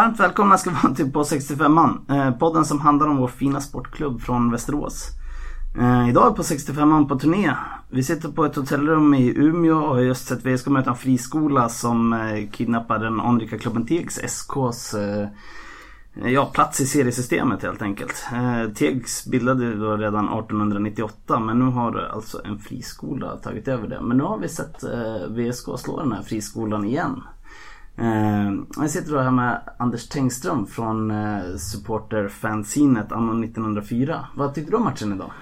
Varmt välkomna ska vara till På 65an. Eh, podden som handlar om vår fina sportklubb från Västerås. Eh, idag är På 65an på turné. Vi sitter på ett hotellrum i Umeå och har just sett VSK möta en friskola som eh, kidnappar den anrika klubben Tegs SKs Ja, plats i seriesystemet helt enkelt. Tegs bildade då redan 1898 men nu har alltså en friskola tagit över det. Men nu har vi sett VSK slå den här friskolan igen. Eh, jag sitter då här med Anders Tengström från eh, supporterfanzinet anno 1904. Vad tyckte du om matchen idag?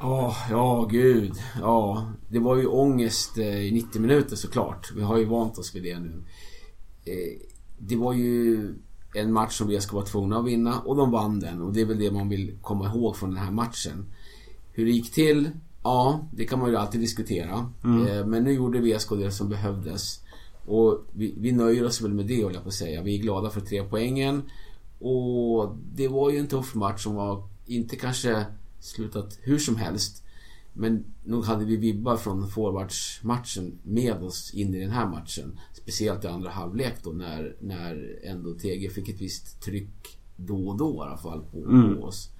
Oh, ja, gud. Ja, det var ju ångest eh, i 90 minuter såklart. Vi har ju vant oss vid det nu. Eh, det var ju en match som vi ska vara tvungna att vinna och de vann den. Och det är väl det man vill komma ihåg från den här matchen. Hur det gick till? Ja, det kan man ju alltid diskutera. Mm. Eh, men nu gjorde VSK det som behövdes. Och vi, vi nöjer oss väl med det, håller jag på att säga. Vi är glada för tre poängen. Och det var ju en tuff match som var inte kanske slutat hur som helst. Men nog hade vi vibbar från forwardsmatchen med oss in i den här matchen. Speciellt i andra halvlek då när, när ändå TG fick ett visst tryck då och då i alla fall på, mm. oss.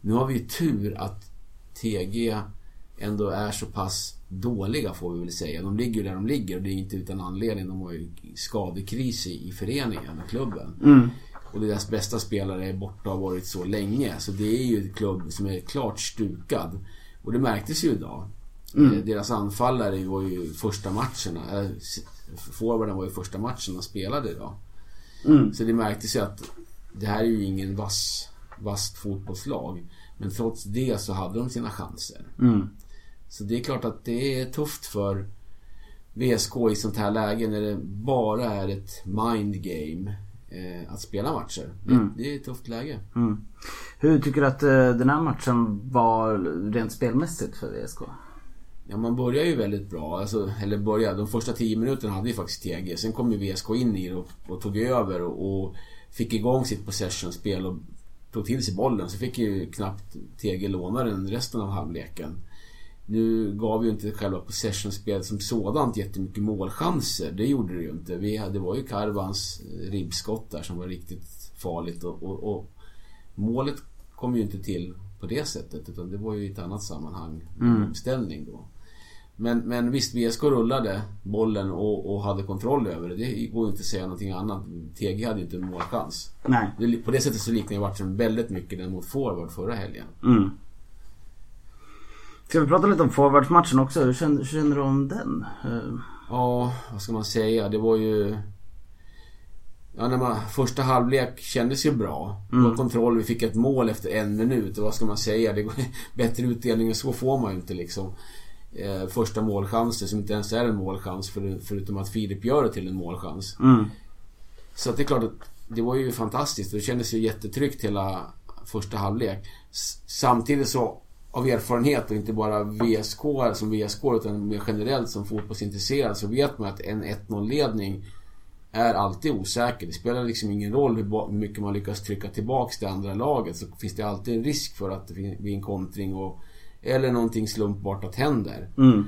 Nu har vi ju tur att TG ändå är så pass dåliga får vi väl säga. De ligger där de ligger och det är inte utan anledning. De har ju skadekris i, i föreningen och klubben. Mm. Och deras bästa spelare är borta och har varit så länge. Så det är ju en klubb som är klart stukad. Och det märktes ju idag. Mm. Eh, deras anfallare var ju första matcherna. Äh, forwarden var ju första matchen de spelade idag. Mm. Så det märktes ju att det här är ju ingen vass, vasst fotbollslag. Men trots det så hade de sina chanser. Mm. Så det är klart att det är tufft för VSK i sånt här läge när det bara är ett mind game eh, att spela matcher. Mm. Det, är ett tufft läge. Mm. Hur tycker du att eh, den här matchen var rent spelmässigt för VSK? Ja, man börjar ju väldigt bra. Alltså, eller börja, de första tio minuterna hade ju faktiskt TG. Sen kom ju VSK in i det och, och tog över och, och fick igång sitt possession-spel och tog till sig bollen. Så fick ju knappt TG låna den resten av halvleken. Nu gav ju inte själva possession-spelet som sådant jättemycket målchanser. Det gjorde det ju inte. Vi hade, det var ju Karvans ribbskott där som var riktigt farligt. Och, och, och, målet kom ju inte till på det sättet. Utan det var ju i ett annat sammanhang. Mm. Omställning då. Men, men visst, VSK rullade bollen och, och, hade kontroll över det. Det går ju inte att säga någonting annat. TG hade ju inte en målchans. Nej. På det sättet så liknar ju matchen väldigt mycket den mot forward förra helgen. Mm. Ska vi prata lite om forwardsmatchen också? Hur känner, hur känner du om den? Ja, vad ska man säga? Det var ju... Ja, när man, första halvlek kändes ju bra. Det var mm. kontroll, vi fick ett mål efter en minut. Och vad ska man säga? Det går, bättre utdelning än så får man ju inte liksom. Eh, första målchansen som inte ens är en målchans för, förutom att Filip gör det till en målchans. Mm. Så det är klart att det var ju fantastiskt. Det kändes ju jättetryggt hela första halvlek. S samtidigt så av erfarenhet och inte bara VSK som VSK utan mer generellt som fotbollsintresserad så vet man att en 1-0 ledning är alltid osäker. Det spelar liksom ingen roll hur mycket man lyckas trycka tillbaks det andra laget så finns det alltid en risk för att det blir en kontring och eller någonting slumpartat händer. Mm.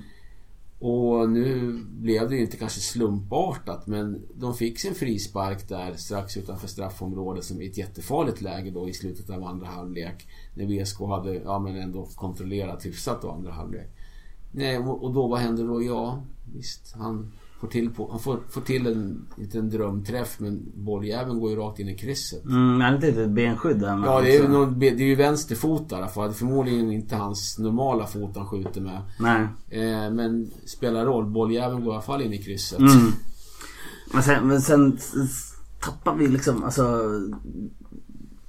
Och nu blev det ju inte kanske slumpartat men de fick sin frispark där strax utanför straffområdet som i ett jättefarligt läge då i slutet av andra halvlek. När VSK hade ja, men ändå kontrollerat hyfsat då andra halvlek. Nej, och då vad händer då? Ja, visst. Han får till, på, han får, får till en, inte en drömträff men bolljäveln går ju rakt in i krysset. Mm, men ett litet benskydd där Ja, det är, ju någon, det är ju vänsterfot i alla fall. Förmodligen inte hans normala fot han skjuter med. Nej. Eh, men spelar roll. Bolljäveln går i alla fall in i krysset. Mm. Men, sen, men sen tappar vi liksom, alltså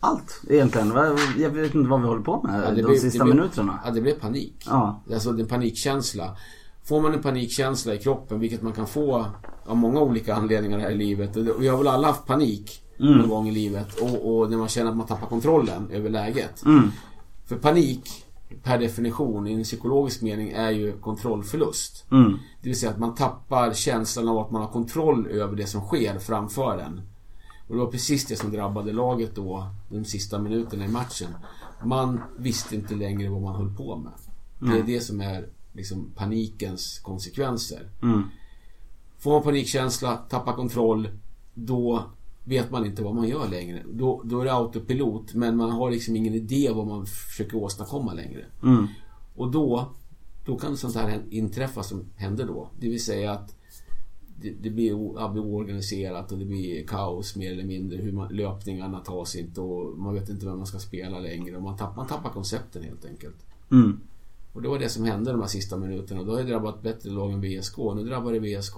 allt egentligen. Jag vet inte vad vi håller på med ja, de blev, sista blev, minuterna. Ja, det blev panik. Ja. Alltså är panikkänsla. Får man en panikkänsla i kroppen, vilket man kan få av många olika anledningar här i livet. Och vi har väl alla haft panik mm. någon gång i livet. Och, och, när man känner att man tappar kontrollen över läget. Mm. För panik, per definition, i en psykologisk mening, är ju kontrollförlust. Mm. Det vill säga att man tappar känslan av att man har kontroll över det som sker framför en. Och det var precis det som drabbade laget då, de sista minuterna i matchen. Man visste inte längre vad man höll på med. Det är det som är liksom panikens konsekvenser. Mm. Får man panikkänsla, tappar kontroll, då vet man inte vad man gör längre. Då, då är det autopilot men man har liksom ingen idé vad man försöker åstadkomma längre. Mm. Och då, då kan sånt här inträffa som hände då. Det vill säga att det, det blir, ja, blir oorganiserat och det blir kaos mer eller mindre. Hur man, löpningarna tas inte och man vet inte vem man ska spela längre. Och man, tapp, man tappar koncepten helt enkelt. Mm. Och det var det som hände de här sista minuterna. Då har det drabbat bättre lag än VSK. Nu drabbar det VSK.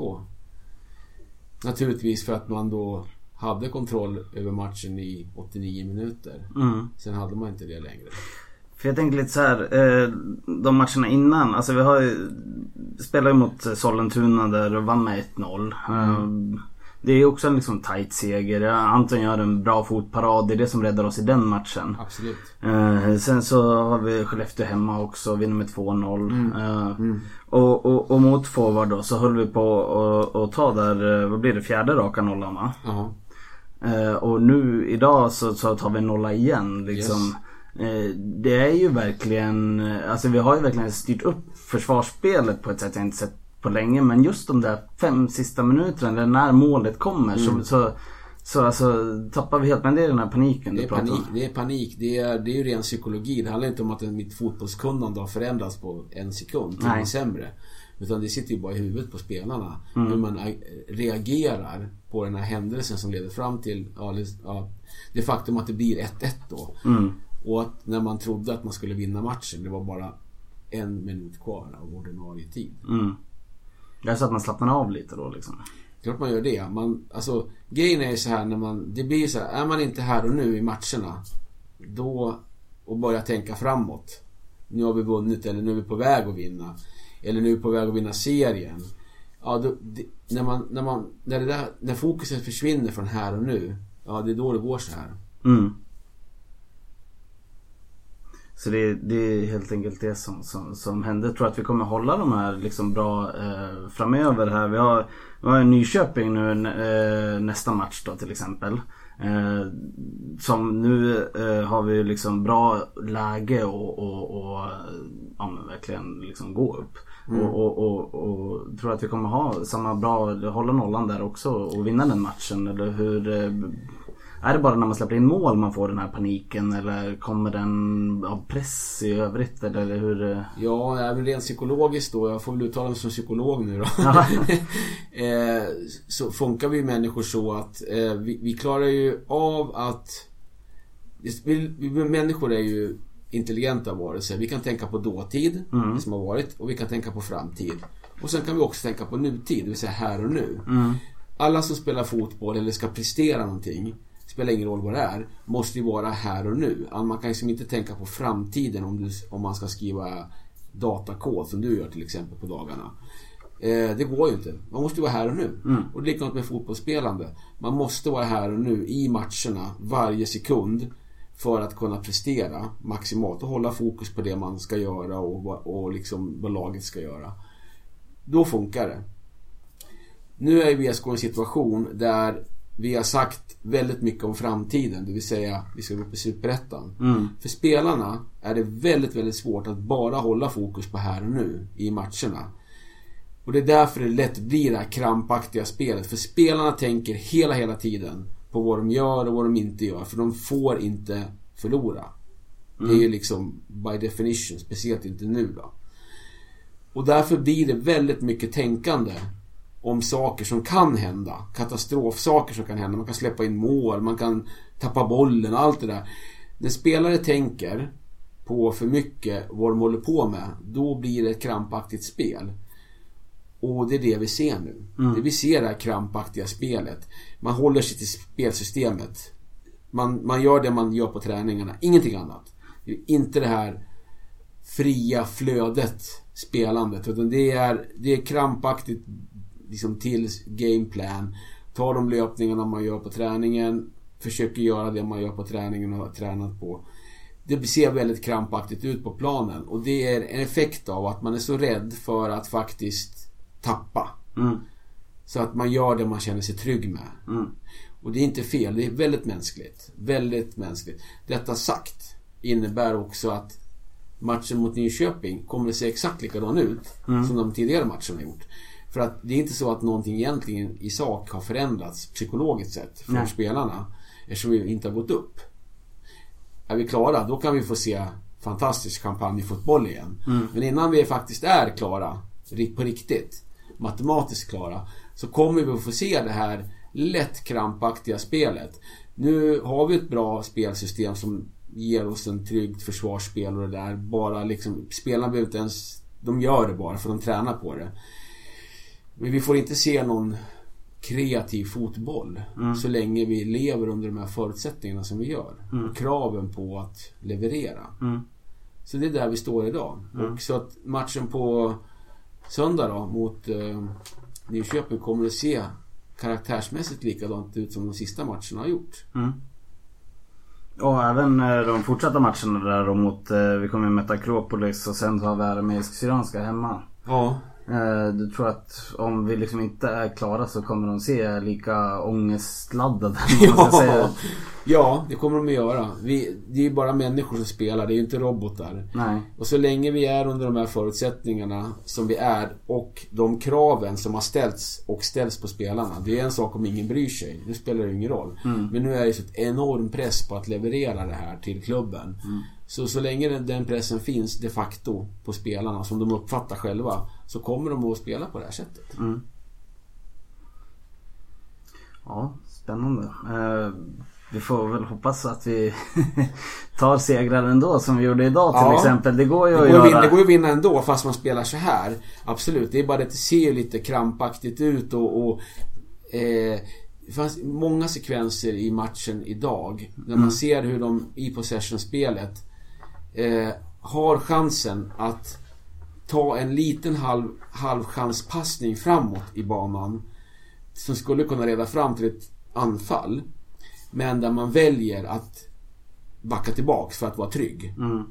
Naturligtvis för att man då hade kontroll över matchen i 89 minuter. Mm. Sen hade man inte det längre. För jag tänker lite så här, eh, de matcherna innan, alltså vi har ju spelat ju mot Sollentuna där och vann med 1-0. Eh, Det är också en liksom tight seger. Anton gör en bra fotparad, det är det som räddar oss i den matchen. Absolut. Eh, sen så har vi Skellefteå hemma också, vinner med 2-0. Eh, Mm. och, och, och mot forward då så höll vi på att ta där, vad blir det, fjärde raka nollan va? Ja. Eh, och nu idag så, så tar vi nolla igen liksom. Eh, det är ju verkligen, eh, alltså vi har ju verkligen styrt upp försvarsspelet på ett sätt jag inte sett på länge. Men just de där fem sista minuterna, eller när målet kommer så, så, så alltså tappar vi helt, men det är den här paniken Det du är pratar panik. om. Det är panik. Det är, det är ju ren psykologi. Det handlar inte om att mitt fotbollskunnande har förändrats på en sekund till det sämre. Utan det sitter ju bara i huvudet på spelarna. Mm. Hur man ag- reagerar på den här händelsen som leder fram till ja, det faktum att det blir 1-1 då. Mm. Och att när man trodde att man skulle vinna matchen, det var bara en minut kvar av ordinarie tid. Mm. Det är så att man slappnar av lite då liksom. Klart man gör det. Man, alltså, grejen är ju så här när man... Det blir så här, är man inte här och nu i matcherna. Då... Och börjar tänka framåt. Nu har vi vunnit eller nu är vi på väg att vinna. Eller nu är vi på väg att vinna serien. Ja, då, det, när man... När man... När det där... När fokuset försvinner från här och nu. Ja, det är då det går så här. Mm. Så det, det är helt enkelt det som, som, som händer. Jag tror att vi kommer hålla de här liksom bra eh, framöver här. Vi har, vi har Nyköping nu eh, nästa match då till exempel. Eh, som nu eh, har vi liksom bra läge och, och, och ja, verkligen liksom gå upp. Och, och, och, och tror att vi kommer ha samma bra, hålla nollan där också och vinna den matchen. Eller hur? Är det bara när man släpper in mål man får den här paniken eller kommer den av press i övrigt eller hur? Ja, även rent psykologiskt då. Jag får väl uttala mig som psykolog nu då. Eh, så funkar vi människor så att eh, vi, klarar ju av att... Vi, människor är ju intelligenta varelser. Vi kan tänka på dåtid, det som har varit, och vi kan tänka på framtid. Och sen kan vi också tänka på nutid, det vill säga här och nu. Alla som spelar fotboll eller ska prestera någonting, spelar ingen roll vad det är, måste ju vara här och nu. Man kan liksom inte tänka på framtiden om, du, om man ska skriva datakod som du gör till exempel på dagarna. Eh, det går ju inte. Man måste ju vara här och nu. Och det är likadant med fotbollsspelande. Man måste vara här och nu i matcherna varje sekund för att kunna prestera maximalt och hålla fokus på det man ska göra och, och liksom vad laget ska göra. Då funkar det. Nu är VSK i en situation där vi har sagt väldigt mycket om framtiden, det vill säga vi ska gå upp i Superettan. Mm. För spelarna är det väldigt, väldigt svårt att bara hålla fokus på här och nu i matcherna. Och det är därför det lätt blir det här krampaktiga spelet. För spelarna tänker hela, hela tiden på vad de gör och vad de inte gör. För de får inte förlora. Det är ju liksom by definition, speciellt inte nu då. Och därför blir det väldigt mycket tänkande om saker som kan hända. Katastrofsaker som kan hända. Man kan släppa in mål, man kan tappa bollen, allt det där. När spelare tänker på för mycket vad de håller på med, då blir det ett krampaktigt spel. Och det är det vi ser nu. Det vi ser det här krampaktiga spelet. Man håller sig till spelsystemet. Man, man gör det man gör på träningarna, ingenting annat. Det är inte det här fria flödet spelandet. Utan det är, det är krampaktigt liksom till gameplan. Ta de löpningarna man gör på träningen. Försöker göra det man gör på träningen och har tränat på. Det ser väldigt krampaktigt ut på planen. Och det är en effekt av att man är så rädd för att faktiskt tappa. Mm. Så att man gör det man känner sig trygg med. Mm. Och det är inte fel, det är väldigt mänskligt. Väldigt mänskligt. Detta sagt innebär också att matchen mot Nyköping kommer att se exakt likadan ut som de tidigare matcherna gjort. För att det är inte så att någonting egentligen i sak har förändrats psykologiskt sett för Nej. spelarna. Eftersom vi inte har gått upp. Är vi klara, då kan vi få se fantastisk champagnefotboll igen. Men innan vi faktiskt är klara, på riktigt, matematiskt klara, så kommer vi att få se det här lätt krampaktiga spelet. Nu har vi ett bra spelsystem som ger oss en tryggt försvarsspel och det där. Bara liksom, spelarna behöver inte ens... De gör det bara för de tränar på det. Men vi får inte se någon kreativ fotboll så länge vi lever under de här förutsättningarna som vi gör. Och kraven på att leverera. Mm. Så det är där vi står idag. Och så att matchen på söndag då mot eh, Nyköping kommer att se karaktärsmässigt likadant ut som de sista matcherna har gjort. Mm. Och även eh, de fortsatta matcherna där då mot, eh, vi kommer ju möta Akropolis och sen så har vi Arameisk Syrianska hemma. Ja. Eh, Du tror att om vi liksom inte är klara så kommer de se lika ångestladdade? ska säga. Ja, ja, det kommer de att göra. Vi, det är ju bara människor som spelar, det är ju inte robotar. Nej. Och så länge vi är under de här förutsättningarna som vi är och de kraven som har ställts och ställs på spelarna. Det är en sak om ingen bryr sig. Nu spelar det ingen roll. Men nu är det så ett enorm press på att leverera det här till klubben. Så så länge den, den pressen finns de facto på spelarna som de uppfattar själva så kommer de att spela på det här sättet. Ja, spännande. Eh, vi får väl hoppas att vi tar segrar ändå som vi gjorde idag till Ja. exempel. Det går ju Det att går, ju göra. det går ju att vinna ändå fast man spelar så här. Absolut. Det är bara det att det ser ju lite krampaktigt ut och... och eh, det fanns många sekvenser i matchen idag. När man ser hur de i possession-spelet eh, har chansen att ta en liten halv, halvchanspassning framåt i banan. Som skulle kunna leda fram till ett anfall. Men där man väljer att backa tillbaks för att vara trygg. Mm.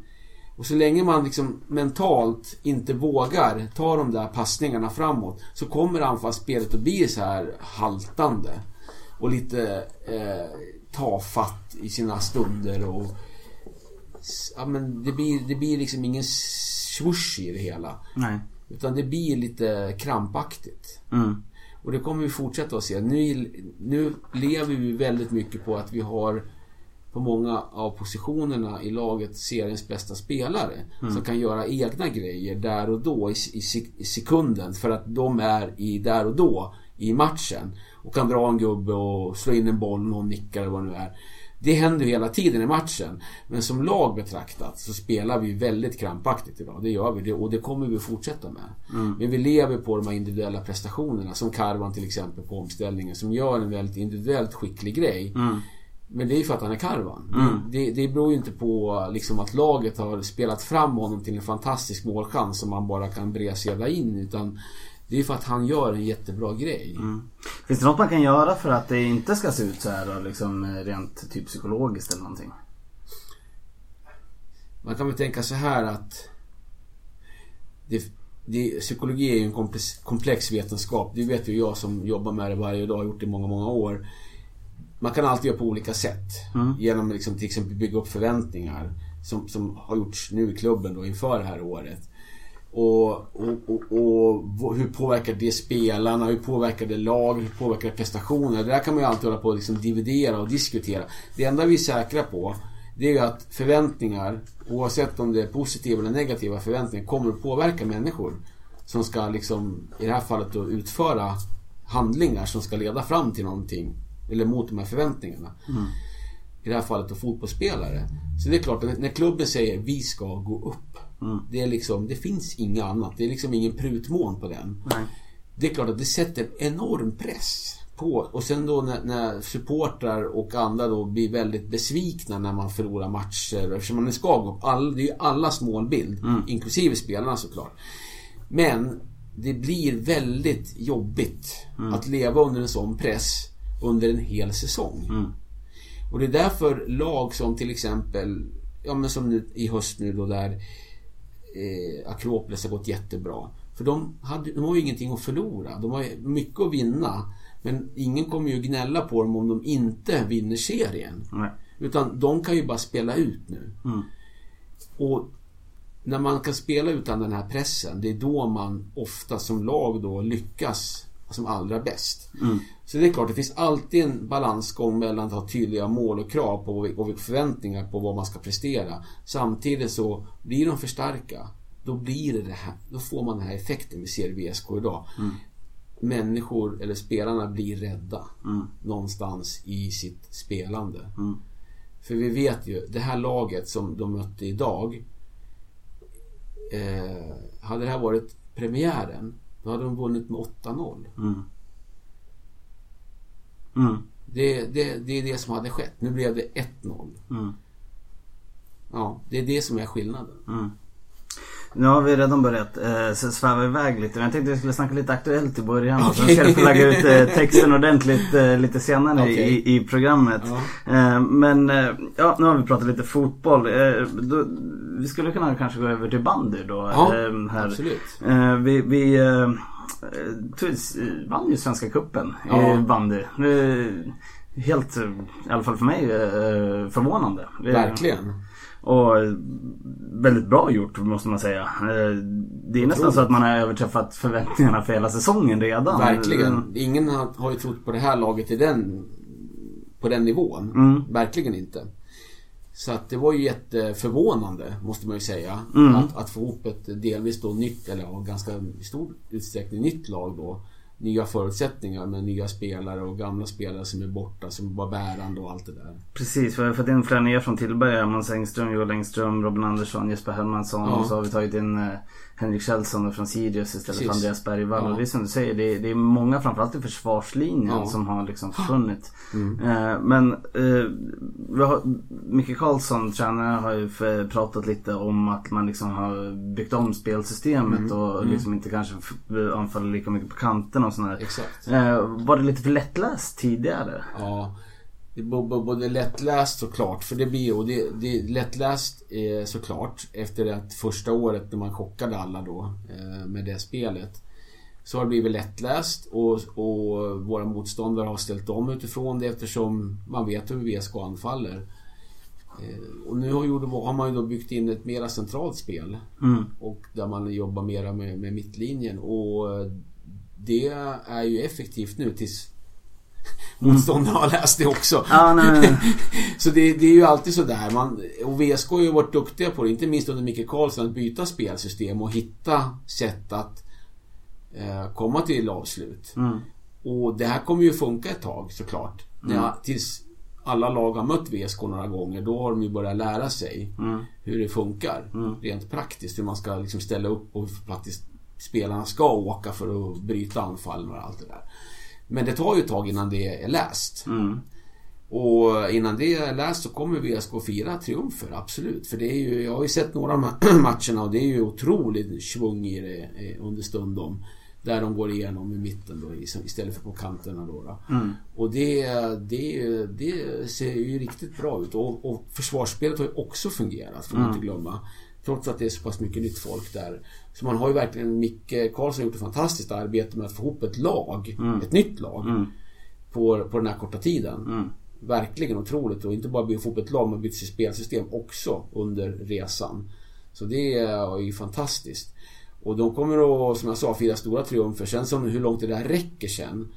Och så länge man liksom mentalt inte vågar ta de där passningarna framåt så kommer anfallsspelet att bli så här haltande. Och lite eh, tafatt i sina stunder och... Ja men det blir, det blir liksom ingen swoosh i det hela. Nej. Utan det blir lite krampaktigt. Mm. Och det kommer vi fortsätta att se. Nu, nu lever vi väldigt mycket på att vi har på många av positionerna i laget seriens bästa spelare. Som kan göra egna grejer där och då i, i, i sekunden. För att de är i där och då i matchen. Och kan dra en gubbe och slå in en boll, någon nickar eller vad det nu är. Det händer ju hela tiden i matchen. Men som lag betraktat så spelar vi väldigt krampaktigt idag. Det gör vi och det kommer vi fortsätta med. Men vi lever på de här individuella prestationerna. Som Karvan till exempel på omställningen. Som gör en väldigt individuellt skicklig grej. Men det är ju för att han är Karvan. Det, det beror ju inte på liksom att laget har spelat fram honom till en fantastisk målchans som man bara kan breseda in. Utan det är ju för att han gör en jättebra grej. Finns det något man kan göra för att det inte ska se ut så här då, liksom rent typ psykologiskt eller någonting? Man kan väl tänka så här att det, det, psykologi är ju en komplex, komplex vetenskap. Det vet ju jag som jobbar med det varje dag och gjort det i många, många år. Man kan alltid göra på olika sätt. Genom att liksom, till exempel bygga upp förväntningar. Som, som har gjorts nu i klubben då inför det här året. Och, och, och, och hur påverkar det spelarna? Hur påverkar det lag? Hur påverkar det prestationer? Det där kan man ju alltid hålla på och liksom dividera och diskutera. Det enda vi är säkra på det är ju att förväntningar, oavsett om det är positiva eller negativa förväntningar, kommer att påverka människor. Som ska liksom, i det här fallet då, utföra handlingar som ska leda fram till någonting. Eller mot de här förväntningarna. I det här fallet då fotbollsspelare. Så det är klart, att när klubben säger vi ska gå upp. Det är liksom, det finns inget annat. Det är liksom ingen prutmån på den. Nej. Det är klart att det sätter en enorm press på. Och sen då när, när supportrar och andra då blir väldigt besvikna när man förlorar matcher. Eftersom man ska gå upp. All, det är ju allas målbild. Inklusive spelarna såklart. Men det blir väldigt jobbigt att leva under en sån press under en hel säsong. Och det är därför lag som till exempel, ja men som nu i höst nu då där eh, Akropolis har gått jättebra. För de, hade, de har ju ingenting att förlora. De har mycket att vinna. Men ingen kommer ju gnälla på dem om de inte vinner serien. Nej. Utan de kan ju bara spela ut nu. Och när man kan spela utan den här pressen, det är då man ofta som lag då lyckas som allra bäst. Mm. Så det är klart, det finns alltid en balansgång mellan att ha tydliga mål och krav på och förväntningar på vad man ska prestera. Samtidigt så blir de för starka, då blir det det här, då får man den här effekten vi ser i VSK idag. Mm. Människor, eller spelarna, blir rädda Mm. någonstans i sitt spelande. Mm. För vi vet ju, det här laget som de mötte idag. Eh, hade det här varit premiären, då hade de vunnit med 8-0. Mm. Mm. Det, det, det är det som hade skett. Nu blev det 1-0. Mm. Ja, det är det som är skillnaden. Nu har vi redan börjat eh, sväva iväg lite. Men jag tänkte att vi skulle snacka lite aktuellt i början. Och sen ska få lägga ut eh, texten ordentligt eh, lite senare Okej. i, i programmet. Ja. Eh, men eh, ja, nu har vi pratat lite fotboll. Eh, då, vi skulle kunna kanske gå över till bandy då. Ja, eh, här. absolut. Vi vi vann ju Svenska Cupen Ja. i bandy. Helt, i alla fall för mig, förvånande. Verkligen. Och väldigt bra gjort måste man säga. Eh, Det är nästan så att man har överträffat förväntningarna för hela säsongen redan. Verkligen. Ingen har, har ju trott på det här laget i den, på den nivån. Mm. Verkligen inte. Så att det var ju jätteförvånande, måste man ju säga. Mm. Att, att få ihop ett delvis då nytt, eller ja, ganska i stor utsträckning nytt lag då. Nya förutsättningar med nya spelare och gamla spelare som är borta, som var bärande och allt det där. Precis, vi har fått in flera nya från Tillberga. Måns Engström, Joel Engström, Robin Andersson, Jesper Hermansson. Ja. Och så har vi tagit in eh, Henrik Kjellson från Sirius istället för Precis. Andreas Bergvall. Ja. Och det är som du säger, det är, det är många framförallt i försvarslinjen Ja. som har liksom försvunnit. Mm. Eh, men eh, vi har, Micke Karlsson, tränaren, har ju pratat lite om att man liksom har byggt om spelsystemet Mm. och liksom inte kanske anfaller lika mycket på kanten och sådär. Exakt. Eh, var det lite för lättläst tidigare? Ja. Det är både lättläst såklart, för det blir och det, det är lättläst eh, såklart efter att första året när man chockade alla då eh, med det spelet. Så har det blivit lättläst och, och våra motståndare har ställt om utifrån det eftersom man vet hur VSK anfaller. Eh, och nu har, ju, har man ju då byggt in ett mera centralt spel Mm. och där man jobbar mera med, med mittlinjen och det är ju effektivt nu tills motståndarna har läst det också. Ja, nej, nej. Så det, det är ju alltid sådär. Man, och VSK har ju varit duktiga på det, inte minst under Micke Karlsson, att byta spelsystem och hitta sätt att eh, komma till avslut. Mm. Och det här kommer ju funka ett tag såklart. Mm. jag, tills alla lag har mött VSK några gånger, då har de ju börjat lära sig Mm. hur det funkar. Mm. Rent praktiskt, hur man ska liksom ställa upp och hur faktiskt spelarna ska åka för att bryta anfallen och allt det där. Men det tar ju ett tag innan det är läst. Mm. Och innan det är läst så kommer VSK fira triumfer, absolut. För det är ju, jag har ju sett några av matcherna och det är ju otroligt svung i det eh, under stundom. Där de går igenom i mitten då istället för på kanterna då. då. Mm. Och det, det, det ser ju riktigt bra ut. Och, och försvarsspelet har ju också fungerat, får man Mm. inte glömma. Trots att det är så pass mycket nytt folk där. Så man har ju verkligen, Micke Karlsson har gjort ett fantastiskt arbete med att få ihop ett lag, Mm. ett nytt lag, Mm. på, på den här korta tiden. Mm. Verkligen otroligt och inte bara bygga ihop ett lag, man bytt sitt spelsystem också under resan. Så det är ju fantastiskt. Och de kommer att, som jag sa, fira stora triumfer. Sen som hur långt det där räcker sen.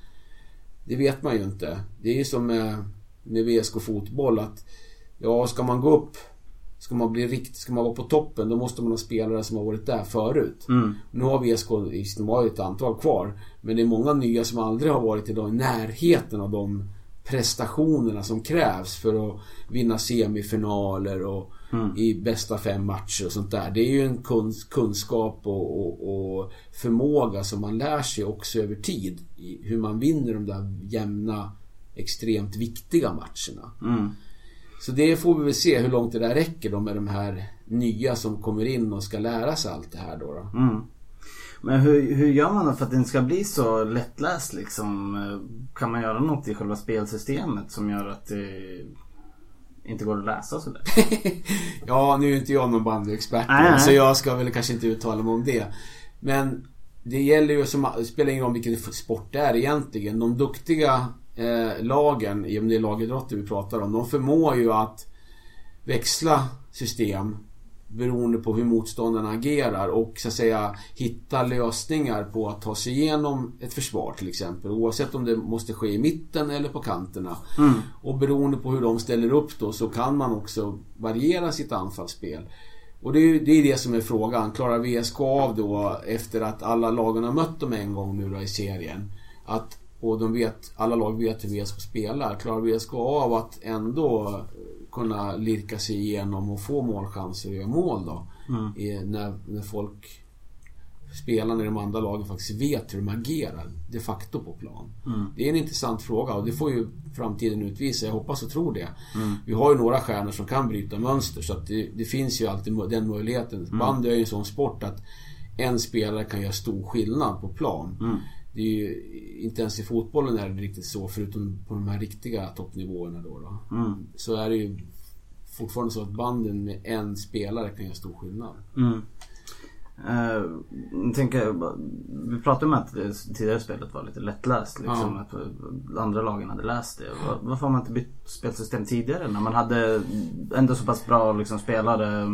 Det vet man ju inte. Det är ju som med, med VSK fotboll att ja, ska man gå upp Ska man bli riktigt, ska man vara på toppen då måste man ha spelare som har varit där förut. Mm. Nu har VSK, visst, de har ju ett antal kvar. Men det är många nya som aldrig har varit i närheten av de prestationerna som krävs för att vinna semifinaler och Mm. i bästa fem matcher och sånt där. Det är ju en kuns, kunskap och, och, och förmåga som man lär sig också över tid. Hur man vinner de där jämna, extremt viktiga matcherna. Mm. Så det får vi väl se hur långt det där räcker då med de här nya som kommer in och ska lära sig allt det här då. då. Mm. Men hur, hur gör man då för att inte ska bli så lättläst liksom? Kan man göra något i själva spelsystemet som gör att det inte går att läsa så lätt? ja, nu är inte jag någon bandyexpert så jag ska väl kanske inte uttala mig om det. Men det gäller ju som, det spelar ingen roll vilken sport det är egentligen. De duktiga eh, lagen, om det är lagidrotter vi pratar om, de förmår ju att växla system beroende på hur motståndarna agerar och så att säga hitta lösningar på att ta sig igenom ett försvar till exempel. Oavsett om det måste ske i mitten eller på kanterna. Mm. Och beroende på hur de ställer upp då så kan man också variera sitt anfallsspel. Och det är det, är det som är frågan. Klarar VSK av då efter att alla lagen har mött dem en gång nu då i serien. Att, och de vet, alla lag vet hur VSK spelar. Klarar VSK av att ändå kunna lirka sig igenom och få målchanser och göra mål då? Mm. I, när, när folk spelarna i de andra lagen faktiskt vet hur de agerar de facto på plan. Mm. Det är en intressant fråga och det får ju framtiden utvisa. Jag hoppas och tror det. Mm. Vi har ju några stjärnor som kan bryta mönster så att det, det finns ju alltid den möjligheten. Mm. Bandy är ju en sån sport att en spelare kan göra stor skillnad på plan. Mm. Det är ju, inte ens i fotbollen är det riktigt så förutom på de här riktiga toppnivåerna då. då. Mm. Så är det ju fortfarande så att banden med en spelare kan göra stor skillnad. Mm. Uh, tänker, vi pratade om att det tidigare spelet var lite lättläst. Liksom, Ja. Att andra lagen hade läst det. Var- Varför har man inte bytt spelsystem tidigare? När man hade ändå så pass bra liksom, spelare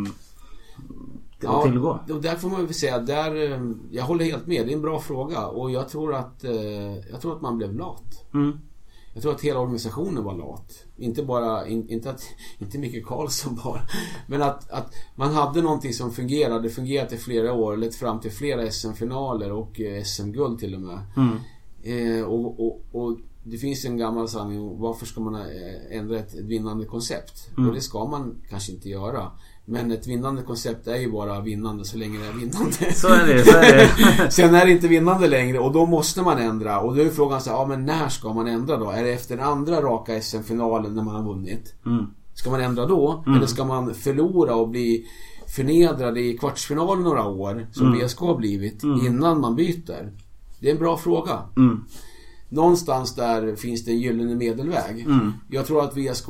att tillgå. och där får man väl säga, där, eh, jag håller helt med. Det är en bra fråga och jag tror att, eh, jag tror att man blev lat. Mm. Jag tror att hela organisationen var lat. Inte bara, in, inte att, inte Micke Karlsson bara. Men att, att man hade någonting som fungerade, fungerat i flera år, lett fram till flera SM-finaler och eh, SM-guld till och med. Mm. Eh, och, och, och det finns en gammal sanning, varför ska man ändra ett, ett vinnande koncept? Mm. Och det ska man kanske inte göra. Men ett vinnande koncept är ju bara vinnande så länge det är vinnande. Så är det, så är det. Sen är det inte vinnande längre och då måste man ändra. Och då är frågan så här, ja men när ska man ändra då? Är det efter den andra raka SM-finalen när man har vunnit? Mm. Ska man ändra då? Eller ska man förlora och bli förnedrad i kvartsfinalen några år, som Mm. VSK har blivit, innan man byter? Det är en bra fråga. Mm. Någonstans där finns det en gyllene medelväg. Mm. Jag tror att VSK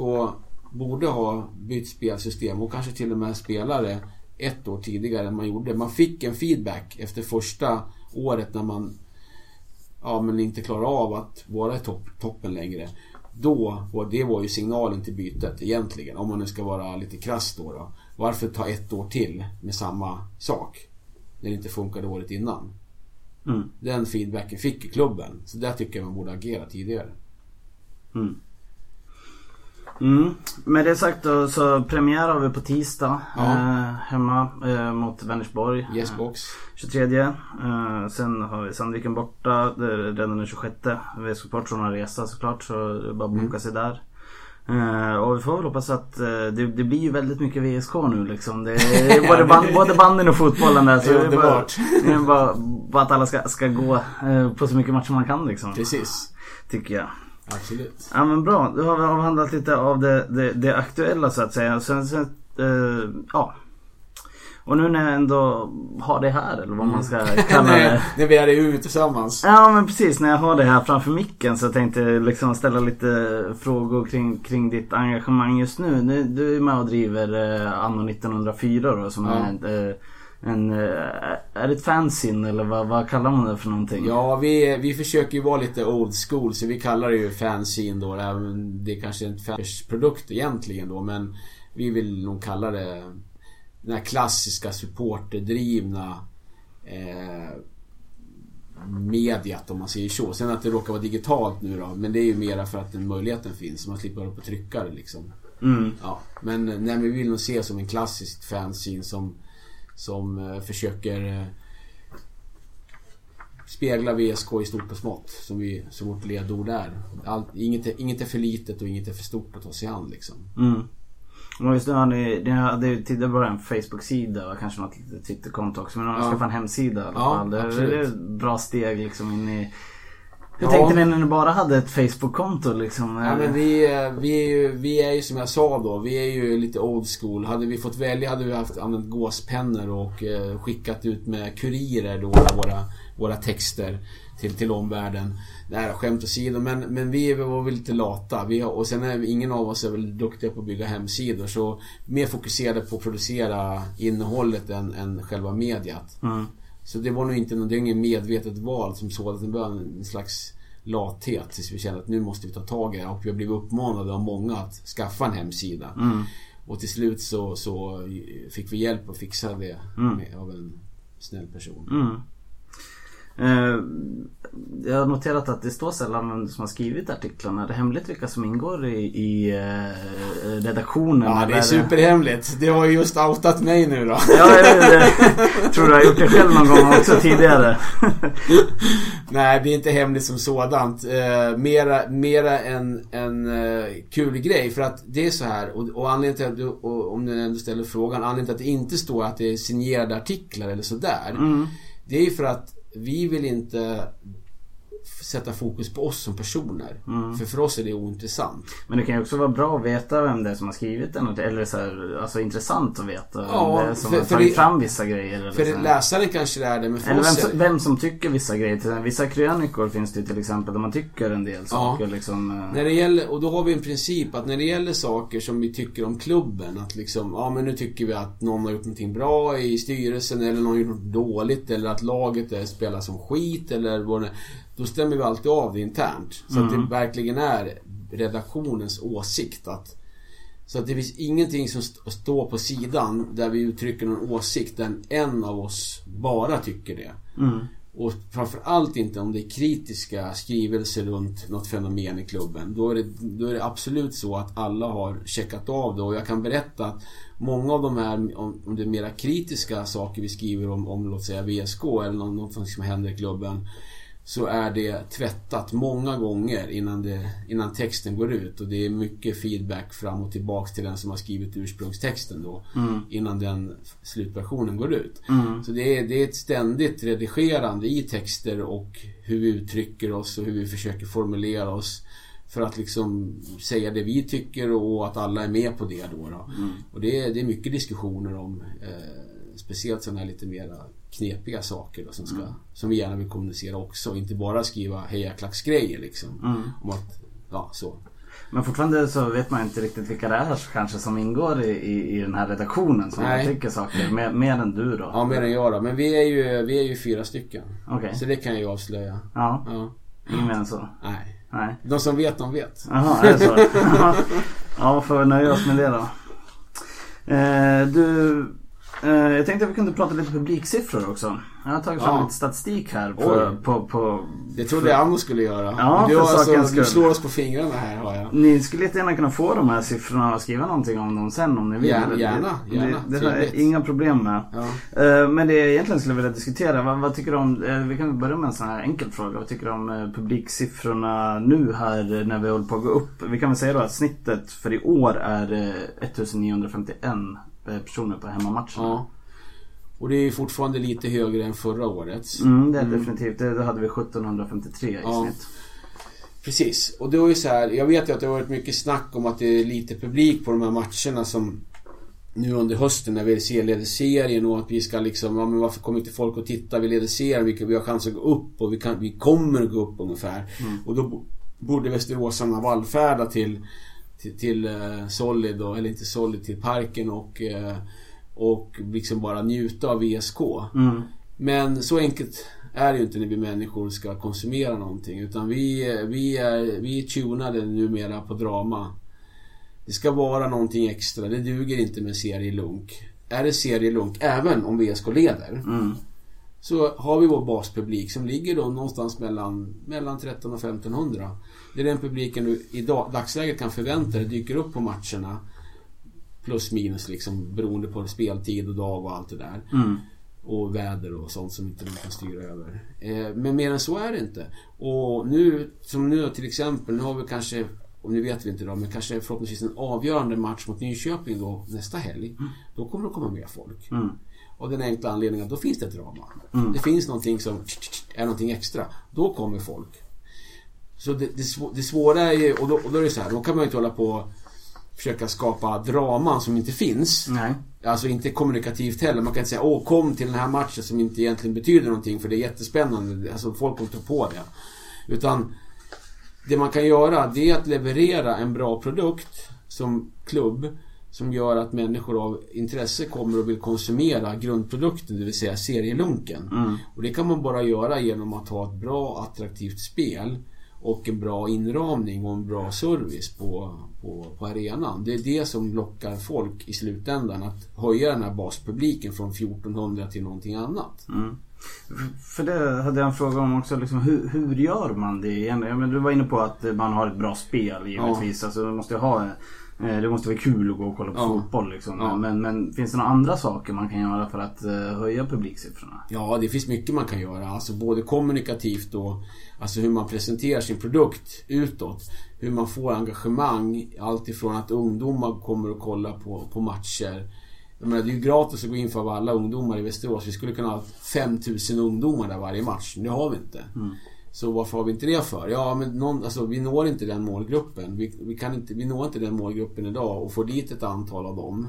borde ha bytt spelsystem och kanske till och med spelare ett år tidigare än man gjorde. Man fick en feedback efter första året när man ja, men inte klarar av att vara i topp, toppen längre. Då, och det var ju signalen till bytet egentligen, om man nu ska vara lite krass då. då. Varför ta ett år till med samma sak? När det inte funkade året innan. Mm. Den feedbacken fick klubben. Så där tycker jag man borde agera tidigare. Mm. Mm. Med det sagt då så premiär har vi på tisdag Ja. eh, hemma eh, mot Vänersborg. Yes Eh, box. 23. Eh, sen har vi Sandviken borta redan den 26. VSK Sport har resa såklart så det är bara att boka sig där. Eh, och vi får väl hoppas att eh, det, det blir ju väldigt mycket VSK nu liksom. Det är både, band, både banden och fotbollen där. Så Det är bara, det är bara, bara att alla ska, ska gå eh, på så mycket matcher man kan liksom. Precis. Tycker jag. Absolut. Ja men bra, då har vi avhandlat lite av det, det, det aktuella så att säga. Sen, sen, eh, ja. Och nu när jag ändå har det här eller vad man ska kalla när, det. när vi är ute tillsammans. Ja men precis, när jag har det här framför micken så tänkte jag liksom ställa lite frågor kring, kring ditt engagemang just nu. Nu- Du är med och driver eh, Anno 1904 då som Ja. är eh, en, eh, är det ett fanzine eller vad, vad kallar man det för någonting? Ja, vi, vi försöker ju vara lite old school så vi kallar det ju fanzine då. Det är kanske en produkt egentligen då men vi vill nog kalla det den här klassiska supporterdrivna eh, mediat om man säger så. Sen att det råkar vara digitalt nu då. Men det är ju mera för att den möjligheten finns. Man slipper upp och trycka det liksom. Mm. Ja, men nej, men vi vill nog se som en klassisk fanzine som, som eh, försöker eh, spegla VSK i stort och smått. Som, vi, som vårt ledord är. Allt, inget, är- inget är för litet och inget är för stort att ta sig an liksom. Mm. Och just nu har ni, ni hade ju tidigare bara en Facebook-sida och kanske något litet Twitterkonto också. Men nu har ni Ja. skaffat en hemsida i alla Ja, fall. Det, absolut. det är ett bra steg liksom in i... Hur Ja. tänkte ni när ni bara hade ett Facebook-konto liksom? Ja, men vi, eh, vi, är ju, vi är ju som jag sa då, vi är ju lite old school. Hade vi fått välja hade vi haft använt gåspennor och eh, skickat ut med kurirer då våra, våra texter till, till omvärlden. Nej, skämt åsido, men, men vi var väl lite lata. Vi, och sen är ingen av oss är väl duktiga på att bygga hemsidor. Så mer fokuserade på att producera innehållet än, än själva mediat. Mm. Så det var nog inte något, det är inget medvetet val som sådant. Det var en slags lathet tills vi kände att nu måste vi ta tag i det. Och vi har blivit uppmanade av många att skaffa en hemsida. Mm. Och till slut så, så fick vi hjälp att fixa det Mm. med, av en snäll person. Mm. Eh, jag har noterat att det står sällan vem som har skrivit artiklarna. Är det hemligt vilka som ingår i, i eh, redaktionen? Ja, det är superhemligt. Det har ju just outat mig nu då. Ja, jag. Tror du har gjort det själv någon gång också tidigare? Nej, det är inte hemligt som sådant. Eh, mera, mera en, en kul grej. För att det är så här, och, och anledningen till att du, om du ändå ställer frågan, anledningen till att det inte står att det är signerade artiklar eller sådär. Mm. Det är ju för att vi vill inte sätta fokus på oss som personer. Mm. För för oss är det ointressant. Men det kan ju också vara bra att veta vem det är som har skrivit den. Eller så här, alltså intressant att veta Ja, vem det är som för- har tagit det- fram vissa grejer. Eller, För här. läsaren kanske det är det, men för eller vem, oss är som- vem som tycker vissa grejer. Vissa krönikor finns det till exempel där man tycker en del saker. Liksom, eh, När det gäller, och då har vi en princip att när det gäller saker som vi tycker om klubben att liksom, ja men nu tycker vi att någon har gjort någonting bra i styrelsen eller någon har gjort något dåligt eller att laget är, spelar som skit eller vad det Då stämmer vi alltid av det internt. Så att det verkligen är redaktionens åsikt att så att det finns ingenting som st- står på sidan där vi uttrycker någon åsikt där en av oss bara tycker det. mm. Och framförallt inte om det är kritiska skrivelser runt något fenomen i klubben. Då är, det, då är det absolut så att alla har checkat av det och jag kan berätta att många av de här, om, om det är mera kritiska saker vi skriver om, om låt säga VSK eller något, något som händer i klubben. Så är det tvättat många gånger innan, det, innan texten går ut och det är mycket feedback fram och tillbaks till den som har skrivit ursprungstexten då. Innan den slutversionen går ut. Mm. Så det är, det är ett ständigt redigerande i texter och hur vi uttrycker oss och hur vi försöker formulera oss. För att liksom säga det vi tycker och att alla är med på det då. då. Och det är, det är mycket diskussioner om eh, speciellt sådana här lite mera knepiga saker då, som, ska, som vi gärna vill kommunicera också. Inte bara skriva hejaklacksgrejer liksom. Om att, ja så. Men fortfarande så vet man inte riktigt vilka det är kanske som ingår i, i, i den här redaktionen som Nej. tycker saker. Mer, mer än du då? Ja, mer än jag då. Men vi är ju, vi är ju fyra stycken. Okej. Så det kan jag ju avslöja. Ja, Ja. ingen mer än så? Nej. Nej. De som vet, de vet. Jaha, är det så? Ja. får vi nöja oss med det då. Eh, du, jag tänkte att vi kunde prata lite publiksiffror också. Jag har tagit fram Ja. lite statistik här på, på, på Det trodde jag Ammo skulle göra. Ja, du, för alltså, du slår oss på fingrarna här, har jag. Ni skulle jättegärna kunna få de här siffrorna och skriva någonting om dem sen om ni vill. Gärna, gärna, Det- gärna. Det, det har jag inga problem med. Ja. Eh, Men det jag egentligen skulle vilja diskutera, vad, vad tycker du om, eh, vi kan börja med en sån här enkel fråga. Vad tycker du om eh, publiksiffrorna nu här eh, när vi håller på att gå upp? Vi kan väl säga då att snittet för i år är eh, 1951 eh, personer på hemmamatcherna. ja. Och det är fortfarande lite högre än förra årets. Mm, det är definitivt. Det, det hade vi 1753 i Ja. snitt. Precis. Och det var ju så här, jag vet ju att det har varit mycket snack om att det är lite publik på de här matcherna som nu under hösten när VLC leder serien och att vi ska liksom, ja men varför kommer inte folk att titta? Vi leder serien, vi, vi har chans att gå upp och vi, kan, vi kommer att gå upp ungefär. Och då bo- borde västeråsarna vallfärda till, till, till eh, Solid, då, eller inte Solid, till parken och, eh, och liksom bara njuta av VSK. Mm. Men så enkelt är det ju inte när vi människor ska konsumera någonting. Utan vi, vi, är, vi är tunade numera på drama. Det ska vara någonting extra. Det duger inte med serielunk. Är det serielunk, även om VSK leder, Mm. så har vi vår baspublik som ligger då någonstans mellan, mellan 13 och 1500. Det är den publiken du i dag, dagsläget kan förvänta dig dyker upp på matcherna. Plus minus liksom beroende på speltid och dag och allt det där. Mm. Och väder och sånt som inte de kan styra över. Eh, men mer än så är det inte. Och nu, som nu till exempel, nu har vi kanske, och nu vet vi inte då, men kanske förhoppningsvis en avgörande match mot Nyköping då nästa helg. Då kommer det komma mer folk. Mm. Av den enkla anledningen att då finns det ett drama. Mm. Det finns någonting som är någonting extra. Då kommer folk. Så det, det, svå- det svåra är ju, och då, och då är det så här, då kan man ju inte hålla på och försöka skapa draman som inte finns. Nej. Alltså inte kommunikativt heller. Man kan inte säga åh kom till den här matchen som inte egentligen betyder någonting för det är jättespännande. Alltså folk kommer ta på det. Utan det man kan göra det är att leverera en bra produkt som klubb som gör att människor av intresse kommer och vill konsumera grundprodukten, det vill säga serielunken. Mm. Och det kan man bara göra genom att ha ett bra attraktivt spel och en bra inramning och en bra service på, på, på arenan. Det är det som lockar folk i slutändan att höja den här baspubliken från 1400 till någonting annat. Mm. För det hade jag en fråga om också. Liksom, hur, hur gör man det egentligen? Du var inne på att man har ett bra spel givetvis. Ja. Alltså, man måste ha det måste vara kul att gå och kolla på ja. fotboll liksom. Ja. Men, men finns det några andra saker man kan göra för att uh, höja publiksiffrorna? Ja, det finns mycket man kan göra. Alltså både kommunikativt och alltså hur man presenterar sin produkt utåt. Hur man får engagemang. Alltifrån att ungdomar kommer och kollar på, på matcher. Jag menar, det är ju gratis att gå in för alla ungdomar i Västerås. Vi skulle kunna ha 5000 ungdomar där varje match. Det har vi inte. Mm. Så varför har vi inte det för? Ja, men någon, alltså, vi når inte den målgruppen. Vi, vi, kan inte, vi når inte den målgruppen idag och får dit ett antal av dem.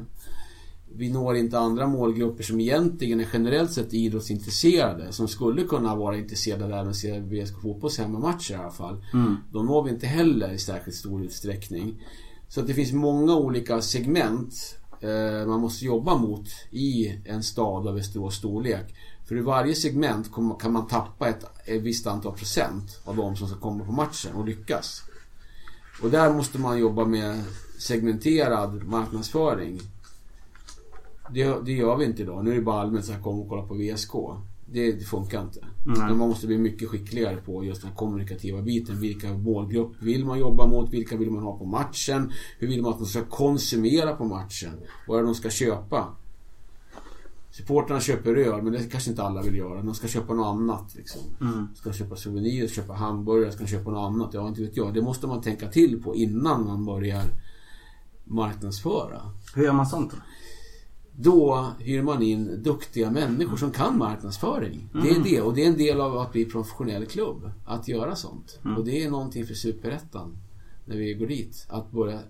Vi når inte andra målgrupper som egentligen är generellt sett idrottsintresserade. Som skulle kunna vara intresserade av även se VSK Fotbolls hemmamatcher i alla fall. Mm. De når vi inte heller i särskilt stor utsträckning. Så att det finns många olika segment eh, man måste jobba mot i en stad av Västerås storlek. För i varje segment kan man tappa ett, ett visst antal procent av de som ska komma på matchen och lyckas. Och där måste man jobba med segmenterad marknadsföring. Det, det gör vi inte idag. Nu är det bara allmänt så här, kom och kolla på VSK. Det, det funkar inte. Mm. Man måste bli mycket skickligare på just den kommunikativa biten. Vilka målgrupper vill man jobba mot? Vilka vill man ha på matchen? Hur vill man att de ska konsumera på matchen? Vad är det de ska köpa? Supportrarna köper öl, men det kanske inte alla vill göra. De ska köpa något annat. Liksom. Mm. Ska köpa souvenirer, köpa hamburgare, ska köpa något annat. Ja, inte vet jag. Det måste man tänka till på innan man börjar marknadsföra. Hur gör man sånt då? Då hyr man in duktiga människor som kan marknadsföring. Mm. Det är mm. det. Och det är en del av att bli professionell klubb. Att göra sånt. Mm. Och det är någonting för Superettan. När vi går dit. Att börja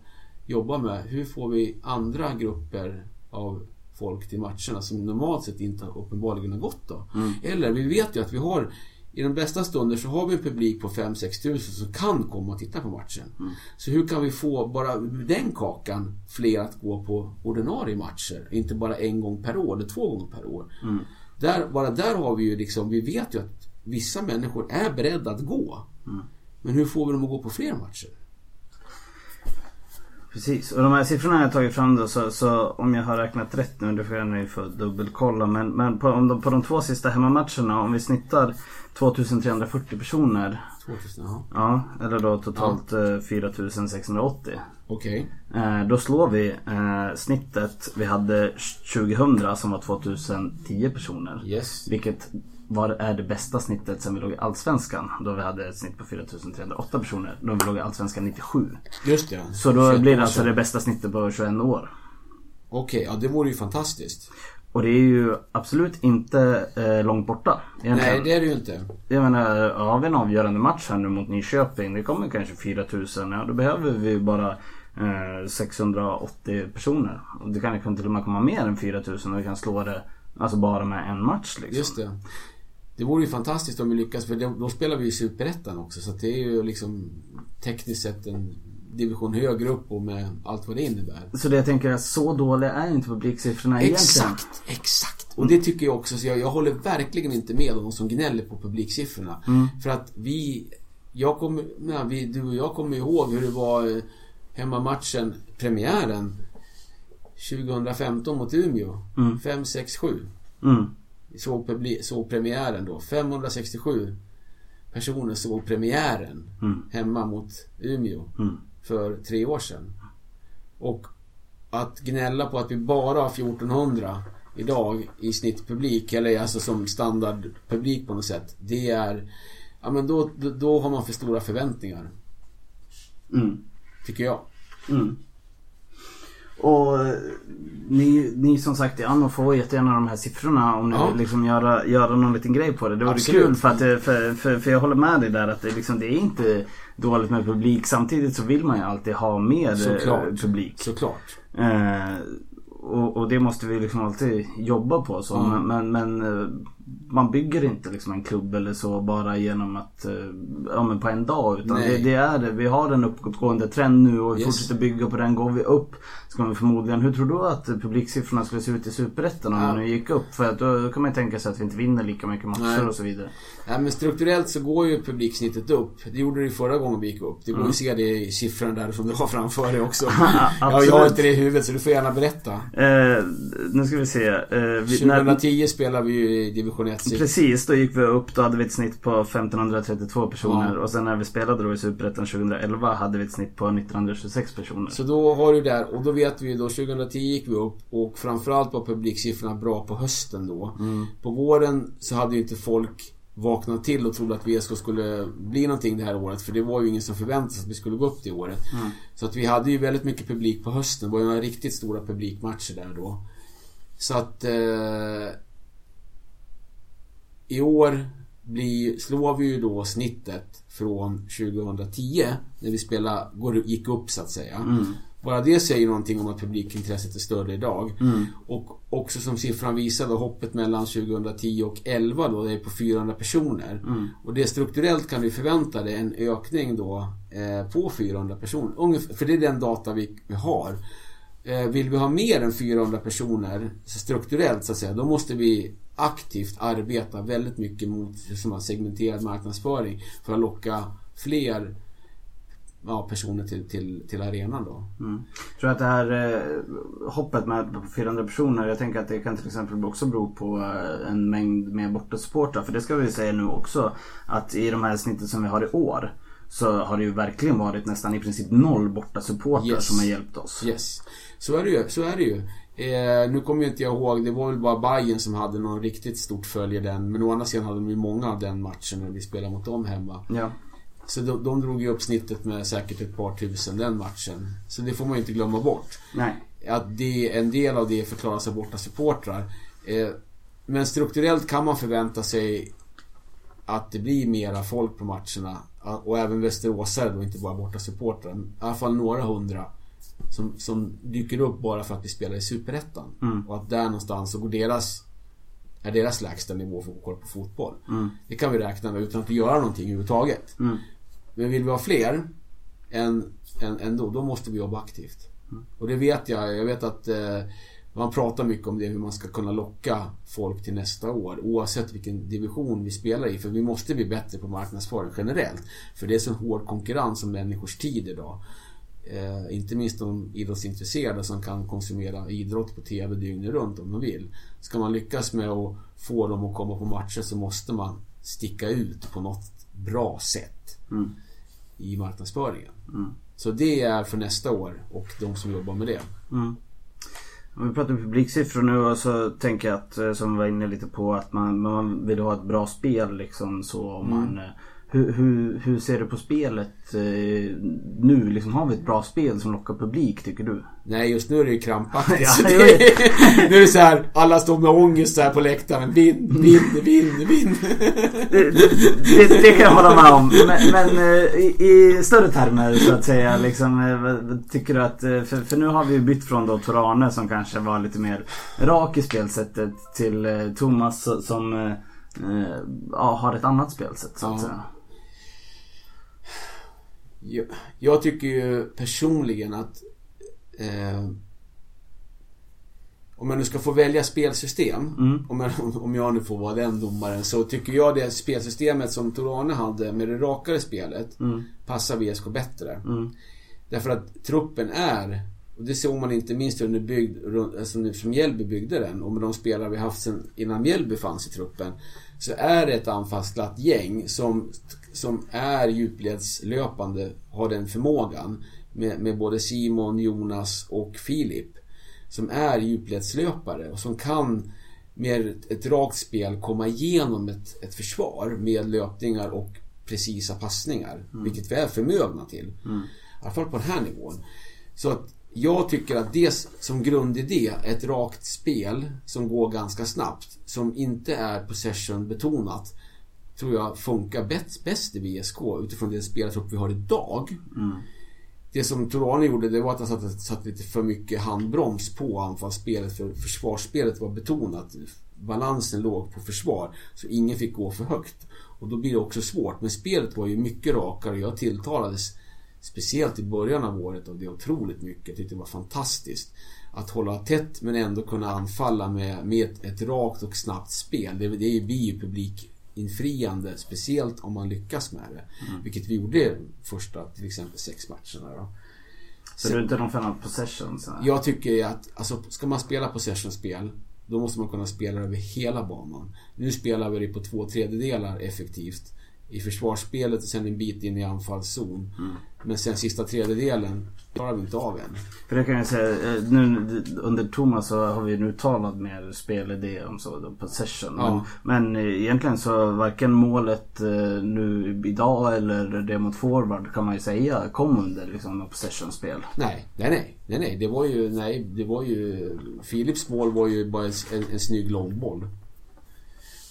jobba med hur får vi andra grupper av folk till matcherna som normalt sett inte uppenbarligen har gått då. Mm. Eller vi vet ju att vi har i de bästa stunder så har vi en publik på 5-6 tusen som kan komma och titta på matchen. Mm. Så hur kan vi få bara den kakan fler att gå på ordinarie matcher? Inte bara en gång per år eller två gånger per år. Mm. Där, bara där har vi ju liksom, vi vet ju att vissa människor är beredda att gå. Mm. Men hur får vi dem att gå på fler matcher? Precis, och de här siffrorna jag tagit fram då så, så om jag har räknat rätt nu, det får jag nu få dubbelkolla. Men, men på, om de, på de två sista hemmamatcherna, om vi snittar 2340 personer. 2000, ja. ja eller då totalt ja. 4680. Okej. Okay. Eh, då slår vi eh, snittet vi hade 2000 som var 2010 personer. Yes. Vilket vad är det bästa snittet sen vi låg i Allsvenskan? Då vi hade ett snitt på 4308 personer. Då vi låg i Allsvenskan 97. Just det. Så då blir det alltså det bästa snittet på 21 år. Okej, okay, ja det vore ju fantastiskt. Och det är ju absolut inte eh, långt borta. Egentligen. Nej, det är det ju inte. Jag menar, har vi en avgörande match här nu mot Nyköping. Det kommer kanske 4000. Ja, då behöver vi bara eh, 680 personer. Och det kan till och med komma mer än 4000 och vi kan slå det Alltså bara med en match liksom. Just det. Det vore ju fantastiskt om vi lyckas för då spelar vi i Superettan också så det är ju liksom tekniskt sett en division högre upp och med allt vad det innebär. Så det jag tänker är så dåliga är inte publiksiffrorna egentligen? Exakt, exakt. Och det tycker jag också. Så jag, jag håller verkligen inte med de som gnäller på publiksiffrorna. Mm. För att vi, jag kommer, nej, vi, du och jag kommer ihåg hur det var eh, hemmamatchen, premiären 2015 mot Umeå. Mm. 5, 6, 7. Mm. Såg, såg premiären då. 567 personer såg premiären mm. hemma mot Umeå mm. för tre år sedan. Och att gnälla på att vi bara har 1400 idag i snittpublik, eller alltså som standardpublik på något sätt. Det är... Ja men då, då, då har man för stora förväntningar. Mm. Tycker jag. Mm. Och ni, ni som sagt är an får jättegärna de här siffrorna om ni ja. vill liksom göra, göra någon liten grej på det. Det vore kul för, att, för, för, för jag håller med dig där att det, liksom, det är inte dåligt med publik. Samtidigt så vill man ju alltid ha mer eh, Såklart. publik. Såklart. Eh, och, och, det måste vi liksom alltid jobba på. Så. Mm. Men, men, eh, man bygger inte liksom en klubb eller så bara genom att, eh, ja men på en dag. Utan det, det, är det. Vi har en uppåtgående trend nu och vi yes. fortsätter bygga på den. Går vi upp ska vi förmodligen, hur tror du att publiksiffrorna skulle se ut i Superettan om ja. nu gick upp? För att då, kan man ju tänka sig att vi inte vinner lika mycket matcher Nej. och så vidare. Ja men strukturellt så går ju publiksnittet upp. Det gjorde det ju förra gången vi gick upp. Det går mm. att se det i siffrorna där som du har framför dig också. ja, jag har inte det i huvudet så du får gärna berätta. Eh, nu ska vi se. Eh, vi, 2010 när... spelade vi ju i division 1 Precis, då gick vi upp. Då hade vi ett snitt på 1532 personer. Ja. Och sen när vi spelade då i Superettan 2011 hade vi ett snitt på 1926 personer. Så då har du där, och då vet vi då 2010 gick vi upp och framförallt var publiksiffrorna bra på hösten då. Mm. På våren så hade ju inte folk vaknat till och trodde att VSK skulle bli någonting det här året. För det var ju ingen som förväntade sig att vi skulle gå upp det året. Mm. Så att vi hade ju väldigt mycket publik på hösten. Det var ju några riktigt stora publikmatcher där då. Så att... Eh, I år blir, slår vi ju då snittet från 2010. När vi spelade, gick upp så att säga. Mm. Bara det säger någonting om att publikintresset är större idag. Mm. Och också som siffran visar då hoppet mellan 2010 och 11 då, det är på 400 personer. Mm. Och det strukturellt kan du förvänta dig en ökning då eh, på 400 personer. Ungefär, för det är den data vi, vi har. Eh, vill vi ha mer än 400 personer strukturellt så att säga, då måste vi aktivt arbeta väldigt mycket mot som segmenterad marknadsföring för att locka fler ja, personer till, till, till arenan då. Mm. Tror att det här eh, hoppet med 400 personer, jag tänker att det kan till exempel också bero på eh, en mängd med bortasupportrar. För det ska vi säga nu också att i de här snitten som vi har i år så har det ju verkligen varit nästan i princip noll bortasupportrar yes. som har hjälpt oss. Yes. Så är det ju. Så är det ju. Eh, nu kommer jag inte jag ihåg, det var väl bara Bayern som hade någon riktigt stort följe den. Men å andra sidan hade de ju många av den matchen när vi spelade mot dem hemma. Ja. Så de, de drog ju upp snittet med säkert ett par tusen den matchen. Så det får man ju inte glömma bort. Nej. Att det, en del av det förklaras av borta supportrar. Eh, men strukturellt kan man förvänta sig att det blir mera folk på matcherna. Och även västeråsare då, inte bara borta supportrar. I alla fall några hundra. Som, som dyker upp bara för att vi spelar i Superettan. Mm. Och att där någonstans så går deras är deras lägsta nivå för att kolla på fotboll. Mm. Det kan vi räkna med utan att göra någonting överhuvudtaget. Mm. Men vill vi ha fler än, än, än då, då måste vi jobba aktivt. Mm. Och det vet jag. Jag vet att eh, man pratar mycket om det, hur man ska kunna locka folk till nästa år. Oavsett vilken division vi spelar i. För vi måste bli bättre på marknadsföring generellt. För det är så hård konkurrens om människors tid idag. Eh, inte minst de idrottsintresserade som kan konsumera idrott på TV dygnet runt om de vill. Ska man lyckas med att få dem att komma på matcher så måste man sticka ut på något bra sätt mm. i marknadsföringen. Mm. Så det är för nästa år och de som jobbar med det. Mm. Om vi pratar om publiksiffror nu och så tänker jag att eh, som vi var inne lite på att man, man vill ha ett bra spel liksom så om man mm. eh, hur, hur, hur, ser du på spelet eh, nu? Liksom, har vi ett bra spel som lockar publik tycker du? Nej, just nu är det ju krampaktigt. ja, nu är det så här, alla står med ångest här på läktaren. Vinn, vinn, vinn, vinn. det, det, det, kan jag hålla med om. Men, men eh, i, i, större termer så att säga. Liksom, eh, tycker du att, eh, för, för, nu har vi bytt från då Torane som kanske var lite mer rak i spelsättet till Thomas som ja, har ett annat spelsätt så att ja. säga. Jag, jag tycker ju personligen att eh, om jag nu ska få välja spelsystem, mm. om, jag, om jag nu får vara den domaren, så tycker jag det spelsystemet som Torane hade med det rakare spelet mm. passar VSK bättre. Mm. Därför att truppen är, och det såg man inte minst är byggd, alltså som Mjällby byggde den och med de spelare vi haft sen innan Mjällby fanns i truppen. Så är det ett anfallsglatt gäng som som är djupledslöpande har den förmågan. Med, med både Simon, Jonas och Filip. Som är djupledslöpare och som kan med ett, ett rakt spel komma igenom ett, ett försvar med löpningar och precisa passningar. Mm. Vilket vi är förmögna till. Mm. I alla fall på den här nivån. Så att jag tycker att det som grundidé, ett rakt spel som går ganska snabbt, som inte är possession betonat, tror jag funkar bäst, bäst i VSK utifrån den spelartrupp vi har idag. Mm. det som Torane gjorde det var att han satte, satte lite för mycket handbroms på anfallsspelet för försvarsspelet var betonat. Balansen låg på försvar så ingen fick gå för högt. Och då blir det också svårt. Men spelet var ju mycket rakare. Jag tilltalades speciellt i början av året av det otroligt mycket. Jag tyckte det var fantastiskt. Att hålla tätt men ändå kunna anfalla med, med ett, ett rakt och snabbt spel. Det, det blir ju publikinfriande. Speciellt om man lyckas med det. Mm. Vilket vi gjorde första till exempel sex matcherna. Då. Så, så du är inte någon fan av possession? Så. Jag tycker att alltså, ska man spela possession-spel då måste man kunna spela över hela banan. Nu spelar vi det på två tredjedelar effektivt i försvarsspelet och sen en bit in i anfallszon. Mm. Men sen sista tredjedelen klarar vi inte av än. För det kan jag säga, eh, nu under Thomas så har vi nu talat mer spelidé om så, possession. Ja. Men, men egentligen så varken målet eh, nu idag eller det mot forward kan man ju säga kom under liksom possession-spel. Nej, nej, nej, nej, nej. Det var ju, nej, det var ju... Philips mål var ju bara en, en, en snygg långboll.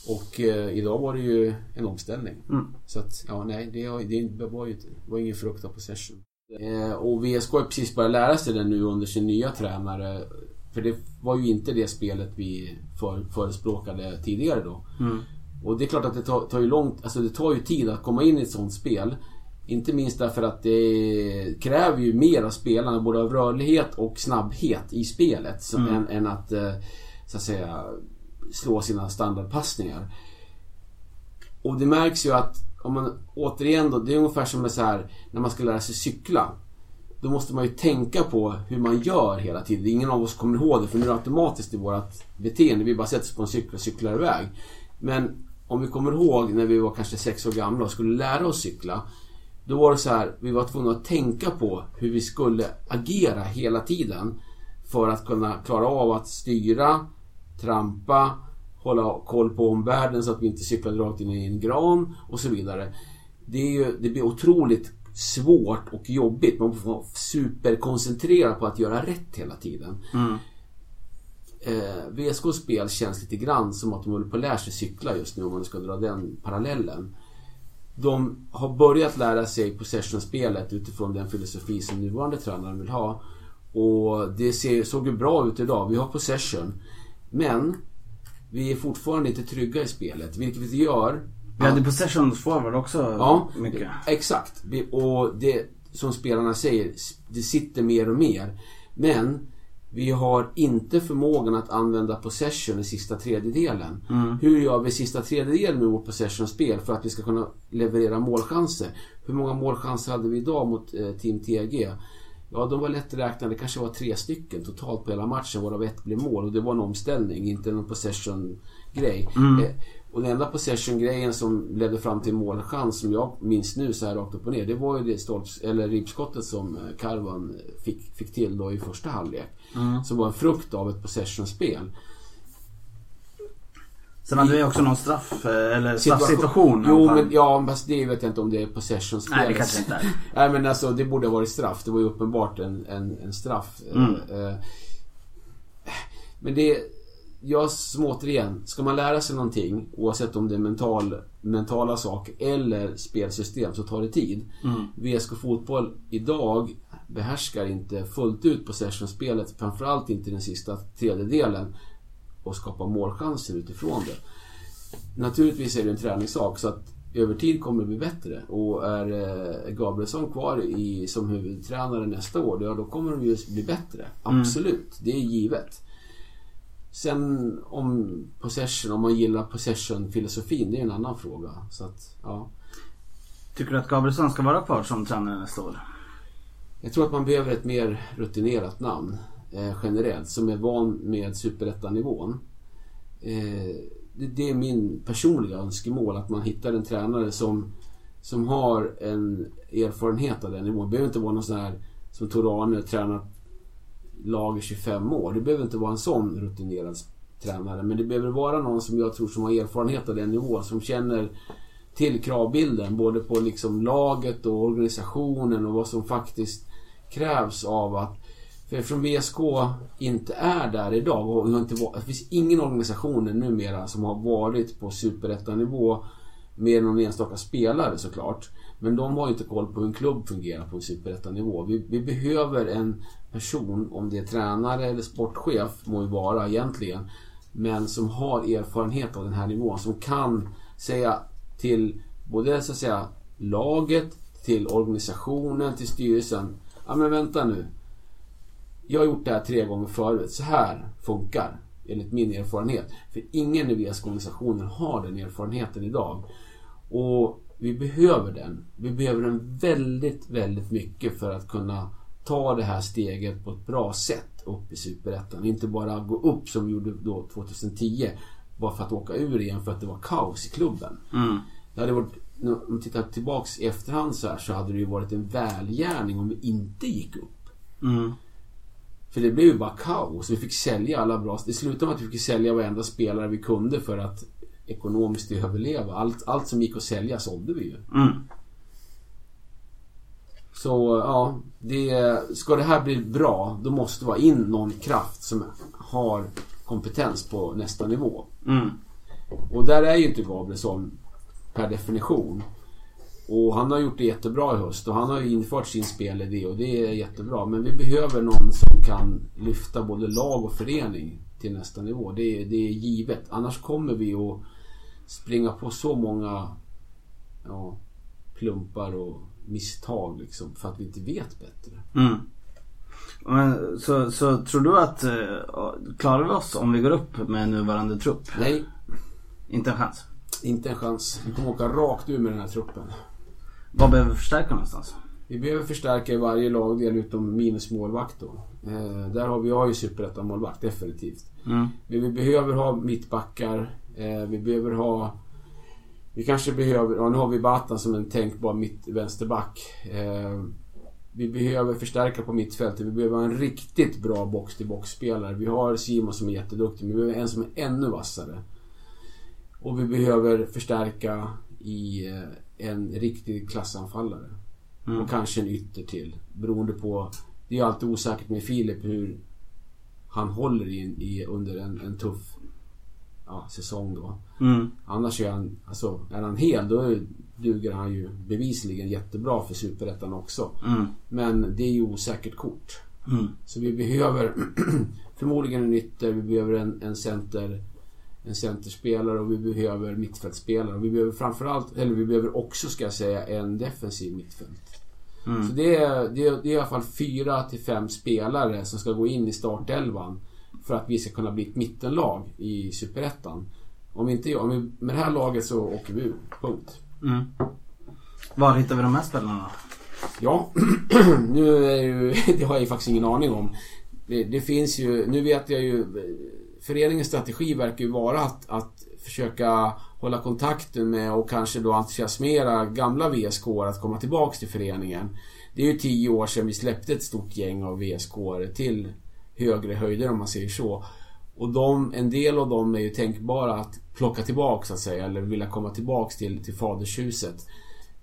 Och eh, idag var det ju en omställning. Mm. Så att, ja nej, det, det var ju det var ingen frukt av possession. Eh, och VSK har precis börjat lära sig det nu under sin nya tränare. För det var ju inte det spelet vi för, förespråkade tidigare då. Mm. Och det är klart att det tar, tar, ju långt, alltså det tar ju tid att komma in i ett sånt spel. Inte minst därför att det kräver ju mer av spelarna, både av rörlighet och snabbhet i spelet. Mm. än, än, att, eh, så att säga, slå sina standardpassningar. Och det märks ju att, om man återigen då, det är ungefär som med så här, när man ska lära sig cykla. Då måste man ju tänka på hur man gör hela tiden. Ingen av oss kommer ihåg det för nu är det automatiskt i vårt beteende. Vi bara sätter oss på en cykel och cyklar iväg. Men om vi kommer ihåg när vi var kanske sex år gamla och skulle lära oss cykla. Då var det så här, vi var tvungna att tänka på hur vi skulle agera hela tiden. För att kunna klara av att styra trampa, hålla koll på omvärlden så att vi inte cyklar rakt in i en gran och så vidare. Det, är ju, det blir otroligt svårt och jobbigt. Man får vara superkoncentrerad på att göra rätt hela tiden. Mm. Eh, VSKs spel känns lite grann som att de håller på att lära sig cykla just nu om man ska dra den parallellen. De har börjat lära sig possession-spelet utifrån den filosofi som nuvarande tränaren vill ha. Och det ser, såg ju bra ut idag. Vi har possession. Men vi är fortfarande inte trygga i spelet, vilket vi gör. Vi hade possession forward också ja, mycket. Exakt. Och det som spelarna säger, det sitter mer och mer. Men vi har inte förmågan att använda possession i sista tredjedelen. Mm. Hur gör vi sista tredjedelen med vårt possession-spel för att vi ska kunna leverera målchanser? Hur många målchanser hade vi idag mot eh, Team TG? Ja, de var lätträknade. Det kanske var tre stycken totalt på hela matchen varav ett blev mål. Och det var en omställning, inte någon possession-grej. Mm. Eh, och den enda possession-grejen som ledde fram till målchans som jag minns nu så här rakt upp och ner. Det var ju det stolps, eller ribbskottet som eh, Karvan fick, fick till då i första halvlek. Mm. Som var en frukt av ett possession-spel. Sen hade vi också någon straff, eh, eller straffsituation. Jo, men, ja, fast det vet jag inte om det är possession Nej, det kanske inte är. Nej, men alltså det borde ha varit straff. Det var ju uppenbart en, en, en straff. Mm. Eh, men det... Jag som återigen, ska man lära sig någonting oavsett om det är mental, mentala saker eller spelsystem så tar det tid. Mm. VSK Fotboll idag behärskar inte fullt ut possession-spelet. Framförallt inte den sista tredjedelen och skapa målchanser utifrån det. Naturligtvis är det en träningssak så att över tid kommer det bli bättre. Och är eh, Gabrielsson kvar i, som huvudtränare nästa år, ja, då kommer de ju bli bättre. Mm. Absolut, mm. det är givet. Sen om possession, om man gillar possession-filosofin, det är en annan fråga. Så att, ja. Tycker du att Gabrielsson ska vara kvar som tränare nästa år? Jag tror att man behöver ett mer rutinerat namn eh, generellt som är van med superettanivån. Eh, det, det, är min personliga önskemål att man hittar en tränare som, som har en erfarenhet av den nivån. Det behöver inte vara någon sån här som Torane tränat lag i 25 år. Det behöver inte vara en sån rutinerad tränare. Men det behöver vara någon som jag tror som har erfarenhet av den nivån. Som känner till kravbilden. Både på liksom laget och organisationen och vad som faktiskt krävs av att Eh, eftersom VSK inte är där idag och inte var, det finns ingen organisation numera som har varit på superettanivå Med någon enstaka spelare såklart. Men de har ju inte koll på hur en klubb fungerar på en superettanivå. Vi, vi behöver en person, om det är tränare eller sportchef, må ju vara egentligen. Men som har erfarenhet av den här nivån. Som kan säga till både så att säga laget, till organisationen, till styrelsen. Ja men vänta nu. Jag har gjort det här tre gånger förut. Så här funkar enligt min erfarenhet. För ingen i VSK-organisationen har den erfarenheten idag. Och vi behöver den. Vi behöver den väldigt, väldigt mycket för att kunna ta det här steget på ett bra sätt upp i Superettan. Inte bara gå upp som vi gjorde då 2010. Bara för att åka ur igen för att det var kaos i klubben. Mm. Det hade varit, om man tittar tillbaks i efterhand så här så hade det ju varit en välgärning om vi inte gick upp. Mm. För det blev ju bara kaos. Vi fick sälja alla bra... Det slutade med att vi fick sälja varenda spelare vi kunde för att ekonomiskt överleva. Allt, allt som gick att sälja sålde vi ju. Mm. Så ja, det, ska det här bli bra då måste det vara in någon kraft som har kompetens på nästa nivå. Mm. Och där är ju inte Gabrielsson per definition. Och han har gjort det jättebra i höst och han har ju infört sin spelidé och det är jättebra. Men vi behöver någon som kan lyfta både lag och förening till nästa nivå. Det är, det är givet. Annars kommer vi att springa på så många ja, plumpar och misstag liksom för att vi inte vet bättre. Mm. Men, så, så tror du att eh, klarar vi oss om vi går upp med nuvarande trupp? Nej, Inte en chans. inte en chans. Vi kommer åka rakt ur med den här truppen. Vad behöver vi förstärka någonstans? Vi behöver förstärka i varje lagdel utom minus målvakt då. Eh, där har vi, jag har ju superettan-målvakt definitivt. Mm. Men vi behöver ha mittbackar. Eh, vi behöver ha... Vi kanske behöver... Ja, nu har vi Batan som en tänkbar mitt vänsterback. Eh, vi behöver förstärka på mittfältet. Vi behöver ha en riktigt bra box-till-box-spelare. Vi har Simon som är jätteduktig, men vi behöver en som är ännu vassare. Och vi behöver förstärka i eh, en riktig klassanfallare. Mm. Och kanske en ytter till. Beroende på... Det är alltid osäkert med Filip hur han håller i, i under en, en tuff ja, säsong då. Mm. Annars är han, alltså, är han hel då duger han ju bevisligen jättebra för Superettan också. Mm. Men det är ju osäkert kort. Mm. Så vi behöver förmodligen en ytter, vi behöver en, en center en centerspelare och vi behöver mittfältspelare. Och vi behöver framförallt, eller vi behöver också ska jag säga, en defensiv mittfält. Mm. Så det är, det, är, det är i alla fall fyra till fem spelare som ska gå in i startelvan för att vi ska kunna bli ett mittenlag i Superettan. Om inte om vi, med det här laget så åker vi ur. Punkt. Mm. Var hittar vi de här spelarna? Ja, nu är ju, det har jag ju faktiskt ingen aning om. Det, det finns ju, nu vet jag ju Föreningens strategi verkar ju vara att, att försöka hålla kontakten med och kanske då entusiasmera gamla VSK att komma tillbaks till föreningen. Det är ju tio år sedan vi släppte ett stort gäng av VSK till högre höjder om man säger så. Och de, en del av dem är ju tänkbara att plocka tillbaks så att säga, eller vilja komma tillbaks till, till fadershuset.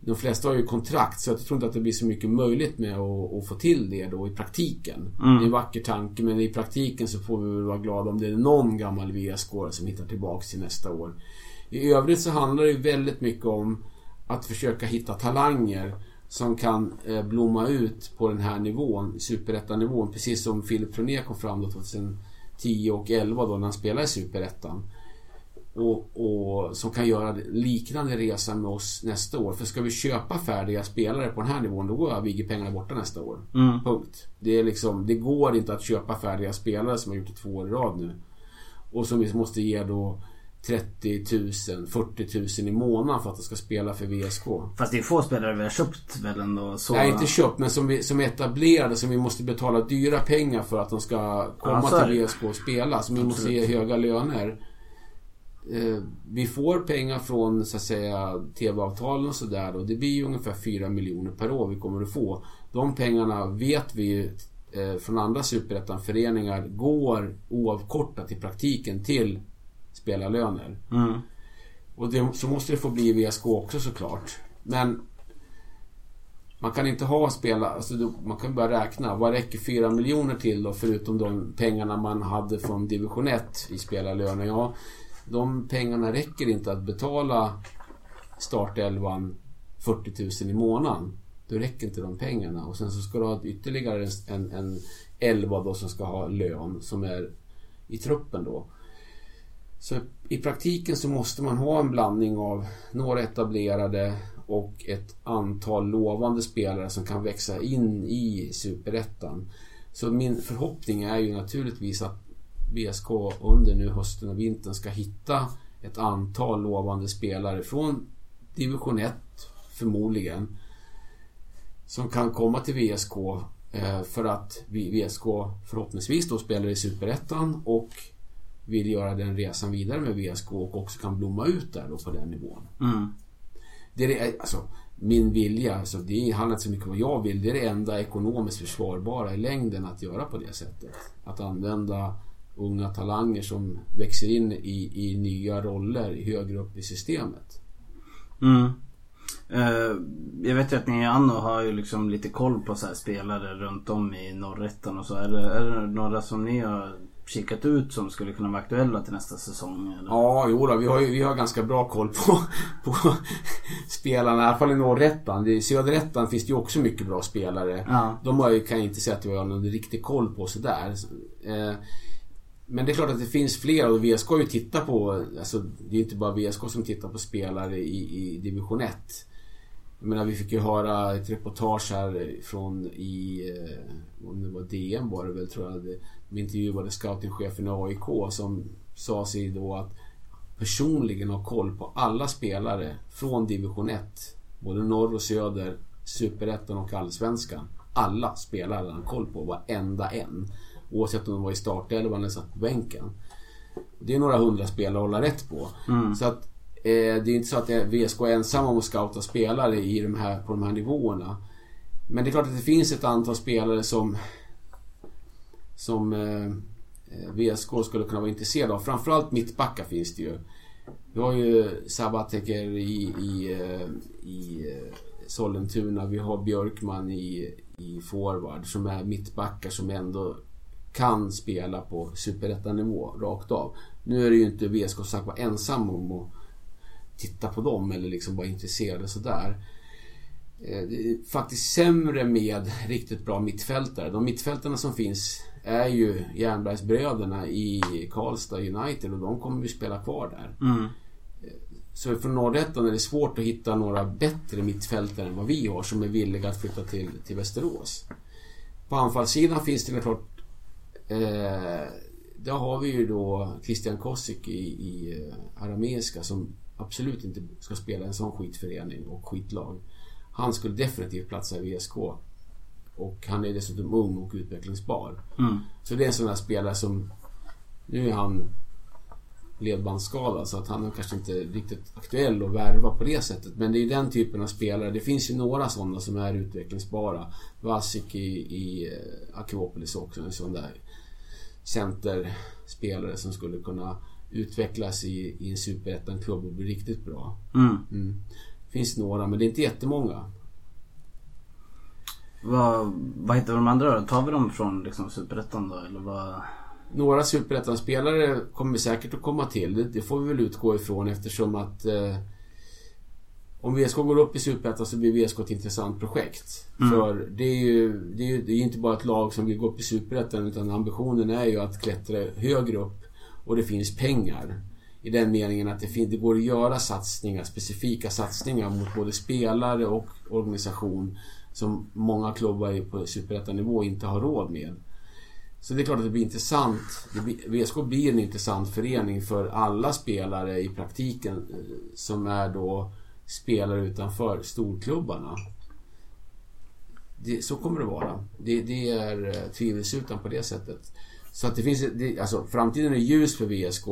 De flesta har ju kontrakt så jag tror inte att det blir så mycket möjligt med att, att få till det då i praktiken. Mm. Det är en vacker tanke men i praktiken så får vi väl vara glada om det är någon gammal VSK som hittar tillbaks till nästa år. I övrigt så handlar det ju väldigt mycket om att försöka hitta talanger som kan eh, blomma ut på den här nivån, superettanivån. Precis som Filip Troné kom fram då 2010 och 2011 då när han spelade i superettan. Och, och som kan göra liknande resa med oss nästa år. För ska vi köpa färdiga spelare på den här nivån då går Vigge-pengarna borta nästa år. Mm. Punkt. Det, är liksom, det går inte att köpa färdiga spelare som har gjort det två år i rad nu. Och som vi måste ge då 30 000, 40 000 i månaden för att de ska spela för VSK. Fast det är få spelare vi har köpt väl ändå så... Nej, inte köpt, men som, vi, som är etablerade som vi måste betala dyra pengar för att de ska komma Ja, till. VSK och spela. Som vi måste ge höga löner. Eh, vi får pengar från så att säga TV-avtalen och sådär och det blir ju ungefär 4 miljoner per år vi kommer att få. De pengarna vet vi ju eh, från andra superettan-föreningar går oavkortat i praktiken till spelarlöner. Mm. Och det, så måste det få bli i VSK också såklart. Men man kan inte ha spela, alltså man kan bara räkna. Vad räcker 4 miljoner till då förutom de pengarna man hade från division 1 i spelarlöner? Ja, de pengarna räcker inte att betala startelvan 40 000 i månaden. Då räcker inte de pengarna. Och sen så ska du ha ytterligare en, en 11 då som ska ha lön som är i truppen då. Så i praktiken så måste man ha en blandning av några etablerade och ett antal lovande spelare som kan växa in i superettan. Så min förhoppning är ju naturligtvis att BSK under nu hösten och vintern ska hitta ett antal lovande spelare från division 1 förmodligen som kan komma till VSK eh, för att VSK förhoppningsvis då spelar i Superettan och vill göra den resan vidare med VSK och också kan blomma ut där då på den nivån. Mm. Det är alltså, min vilja, alltså, det handlar inte så mycket om vad jag vill. Det är det enda ekonomiskt försvarbara i längden att göra på det sättet. Att använda unga talanger som växer in i, i nya roller högre upp i systemet. Mm. Uh, jag vet ju att ni i Anno har ju liksom lite koll på så spelare runt om i norrätten och så. Är det, är det några som ni har kikat ut som skulle kunna vara aktuella till nästa säsong? Eller? Ja, jo då, vi har, vi har ganska bra koll på, på spelarna. I alla fall i norrättan. I söderettan finns det ju också mycket bra spelare. Ja. De har, kan jag inte säga att vi har någon riktig koll på sådär. Eh, men det är klart att det finns fler och VSK har ju tittat på, alltså det är inte bara VSK som tittar på spelare i, i division 1. Jag menar vi fick ju höra ett reportage här från i, eh, om det var DN var det väl tror jag. De intervjuade scoutingchefen i AIK som sa sig då att personligen ha koll på alla spelare från division 1. Både norr och söder, superettan och allsvenskan. Alla spelare hade han koll på, varenda en. Oavsett om de var i startelvan eller satt på bänken. Det är några hundra spelare att hålla rätt på. Mm. Så att eh, det är inte så att VSK är ensamma om att scouta spelare i de här, på de här nivåerna. Men det är klart att det finns ett antal spelare som som eh, VSK skulle kunna vara intresserade av. Framförallt mittbackar finns det ju. Vi har ju Sabateker i, i, eh, i eh, Sollentuna. Vi har Björkman i, i forward som är mittbackar som ändå kan spela på superettanivå rakt av. Nu är det ju inte VSK var ensam om att titta på dem eller liksom vara intresserade sådär. Eh, det är faktiskt sämre med riktigt bra mittfältare. De mittfältarna som finns är ju Jernbergsbröderna i Karlstad United och de kommer ju spela kvar där. Mm. Eh, så från norrättan är det svårt att hitta några bättre mittfältare än vad vi har som är villiga att flytta till, till Västerås. På anfallssidan finns det klart Eh, där har vi ju då Christian Kosik i, i eh, arameiska som absolut inte ska spela en sån skitförening och skitlag. Han skulle definitivt platsa i VSK. Och han är dessutom ung och utvecklingsbar. Mm. Så det är en sån där spelare som... Nu är han ledbandsskadad så att han är kanske inte riktigt aktuell att värva på det sättet. Men det är den typen av spelare. Det finns ju några sådana som är utvecklingsbara. Vasik i, i eh, Akropolis också. En sån där centerspelare som skulle kunna utvecklas i, i en superettan-klubb och bli riktigt bra. Mm. Mm. Finns några, men det är inte jättemånga. Vad, vad heter de andra då? Tar vi dem från liksom superettan då, eller vad? Några superettan-spelare kommer säkert att komma till. Det, det, får vi väl utgå ifrån eftersom att eh, om VSK går upp i Superettan så blir VSK ett intressant projekt. Mm. För det är, ju, det, är det är inte bara ett lag som vill gå upp i Superettan utan ambitionen är ju att klättra högre upp och det finns pengar. I den meningen att det, finns, det går att göra satsningar, specifika satsningar mot både spelare och organisation som många klubbar på Superettan-nivå inte har råd med. Så det är klart att det blir intressant. Det blir, VSK blir en intressant förening för alla spelare i praktiken eh, som är då spelare utanför storklubbarna. Det, så kommer det vara. Det, det är eh, tvivelsutan på det sättet. Så att det finns, det, alltså framtiden är ljus för VSK.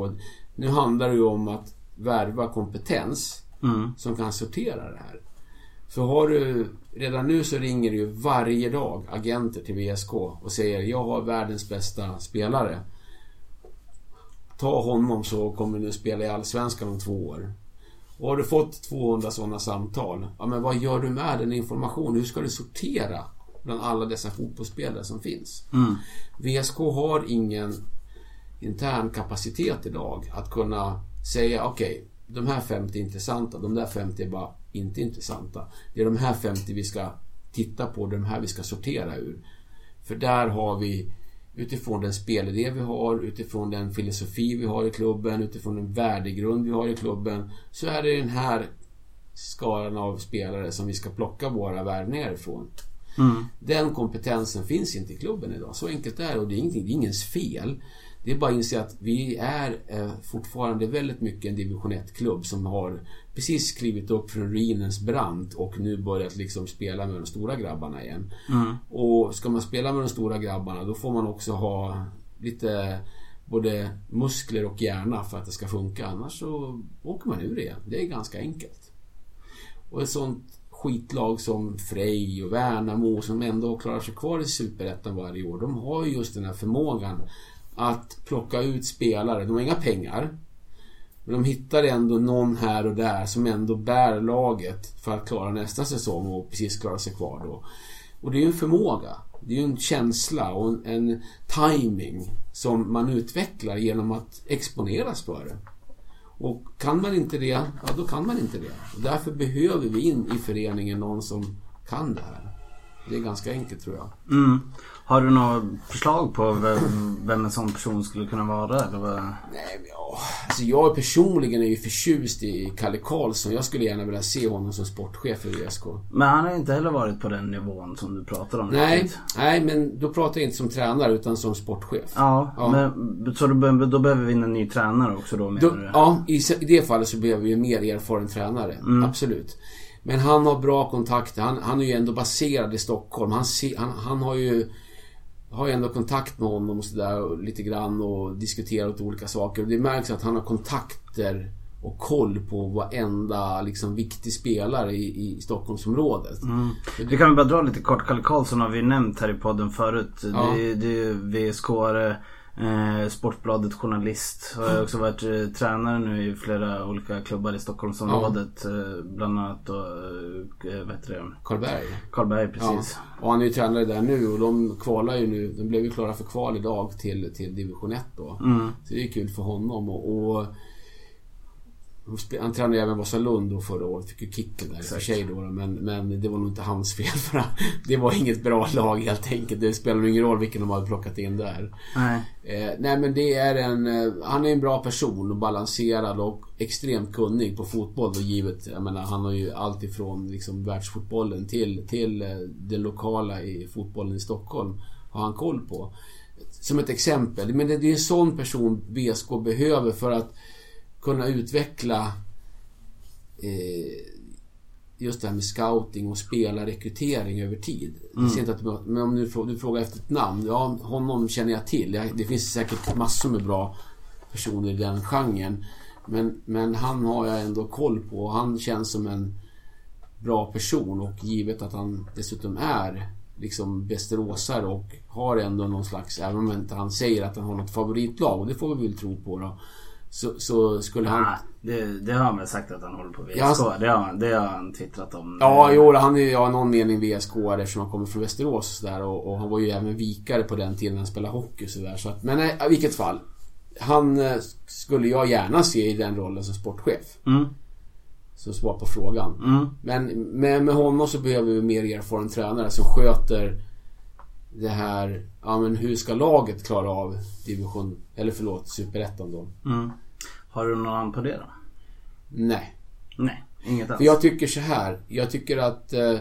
Nu handlar det ju om att värva kompetens mm. som kan sortera det här. För har du, redan nu så ringer det ju varje dag agenter till VSK och säger jag har världens bästa spelare. Ta honom så kommer du spela i Allsvenskan om två år. Och har du fått 200 sådana samtal, ja men vad gör du med den informationen? Hur ska du sortera bland alla dessa fotbollsspelare som finns? Mm. VSK har ingen intern kapacitet idag att kunna säga okej, okay, de här 50 är intressanta, de där 50 är bara inte intressanta. Det är de här 50 vi ska titta på, de här vi ska sortera ur. För där har vi utifrån den spelidé vi har, utifrån den filosofi vi har i klubben, utifrån den värdegrund vi har i klubben. Så är det den här skaran av spelare som vi ska plocka våra värvningar ifrån. Mm. Den kompetensen finns inte i klubben idag. Så enkelt är det och det är, ingenting, det är ingens fel. Det är bara att inse att vi är eh, fortfarande väldigt mycket en division 1-klubb som har precis klivit upp från ruinens brant och nu börjat liksom spela med de stora grabbarna igen. Mm. Och ska man spela med de stora grabbarna då får man också ha lite både muskler och hjärna för att det ska funka. Annars så åker man ur igen. Det är ganska enkelt. Och ett sånt skitlag som Frej och Värnamo som ändå klarar sig kvar i Superettan varje år. De har ju just den här förmågan att plocka ut spelare. De har inga pengar. Men de hittar ändå någon här och där som ändå bär laget för att klara nästa säsong och precis klara sig kvar då. Och det är ju en förmåga. Det är ju en känsla och en, en timing som man utvecklar genom att exponeras för det. Och kan man inte det, ja då kan man inte det. Och därför behöver vi in i föreningen någon som kan det här. Det är ganska enkelt tror jag. Mm. Har du några förslag på vem, vem en sån person skulle kunna vara? Eller vad? Nej, men ja, alltså jag personligen är ju förtjust i Kalle Karlsson. Jag skulle gärna vilja se honom som sportchef för VSK. Men han har inte heller varit på den nivån som du pratar om. Nej, nej men då pratar jag inte som tränare utan som sportchef. Ja, ja. Men, så då, då behöver vi en ny tränare också då menar då, du? Ja, i, i det fallet så behöver vi en mer erfaren tränare. Mm. Absolut. Men han har bra kontakter. Han, han är ju ändå baserad i Stockholm. Han, han, han har ju har ju ändå kontakt med honom och sådär lite grann och diskuterat olika saker. Och det märks att han har kontakter och koll på varenda liksom, viktig spelare i, i Stockholmsområdet. Mm. Vi kan väl bara dra lite kort. Kalle Karlsson har vi nämnt här i podden förut. Ja. Det, det är VSK-are Sportbladet journalist. Har också varit eh, tränare nu i flera olika klubbar i Stockholmsområdet. Ja. Eh, bland annat då, eh, vad heter det? Karlberg. Karlberg, precis. Ja. Och han är ju tränare där nu och de kvalar ju nu. De blev ju klara för kval idag till, till division 1 då. Mm. Så det är kul för honom. och, och han tränade även Vasalund då förra året. Fick ju kicken där i och för sig då. Men, men det var nog inte hans fel. För det var inget bra lag helt enkelt. Det spelar nog ingen roll vilken de hade plockat in där. Nej. Eh, nej men det är en... Eh, han är en bra person och balanserad och extremt kunnig på fotboll. Och givet, jag menar han har ju allt ifrån liksom världsfotbollen till, till eh, det lokala i fotbollen i Stockholm. Har han koll på. Som ett exempel. Men det, det är en sån person BSK behöver för att kunna utveckla eh, just det här med scouting och spelarrekrytering över tid. Mm. Det inte att, men om du, du frågar efter ett namn. Ja, honom känner jag till. Det finns säkert massor med bra personer i den genren. Men, men han har jag ändå koll på. Han känns som en bra person och givet att han dessutom är liksom västeråsare och har ändå någon slags, även om inte han säger att han har något favoritlag och det får vi väl tro på då. Så, så skulle han... Ah, det, det, har han väl sagt att han håller på VSK. Ja, det, har, det har han twittrat om. Ja, jo, han är ju ja, någon mening VSK eftersom han kommer från Västerås och sådär. Och, och, han var ju även vikare på den tiden han spelade hockey sådär. Så men i vilket fall. Han eh, skulle jag gärna se i den rollen som sportchef. Mm. Som svar på frågan. Mm. Men med, med honom så behöver vi mer erfaren tränare som sköter det här, ja men hur ska laget klara av division, eller förlåt, superettan då? Mm. Har du någon namn på det då? Nej. Nej, inget alls. För jag tycker så här. Jag tycker att eh,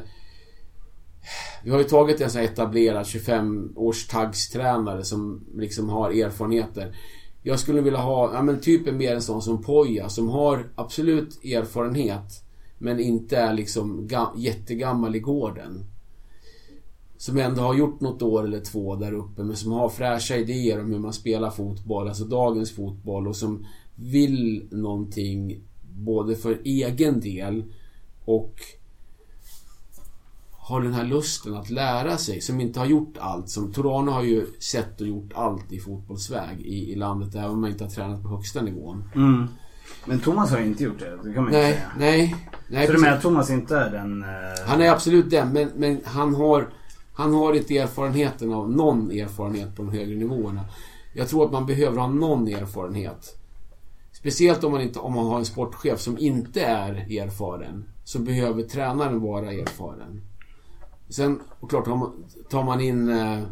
vi har ju tagit en sån här etablerad 25 års taggstränare som liksom har erfarenheter. Jag skulle vilja ha, ja men typ en mer en sån som Poja som har absolut erfarenhet men inte är liksom jättegammal i gården. Som ändå har gjort något år eller två där uppe men som har fräscha idéer om hur man spelar fotboll, alltså dagens fotboll och som vill någonting både för egen del och har den här lusten att lära sig, som inte har gjort allt. Som Torano har ju sett och gjort allt i fotbollsväg i, i landet, även om man inte har tränat på högsta nivån. Mm. Men Thomas har inte gjort det, det kan man nej, inte säga. Nej, nej. Så du menar att Thomas inte är den... Uh... Han är absolut den, men, men han har... Han har inte erfarenheten av någon erfarenhet på de högre nivåerna. Jag tror att man behöver ha någon erfarenhet Speciellt om man, inte, om man har en sportchef som inte är erfaren. Så behöver tränaren vara erfaren. Sen, och klart, tar man, in eh,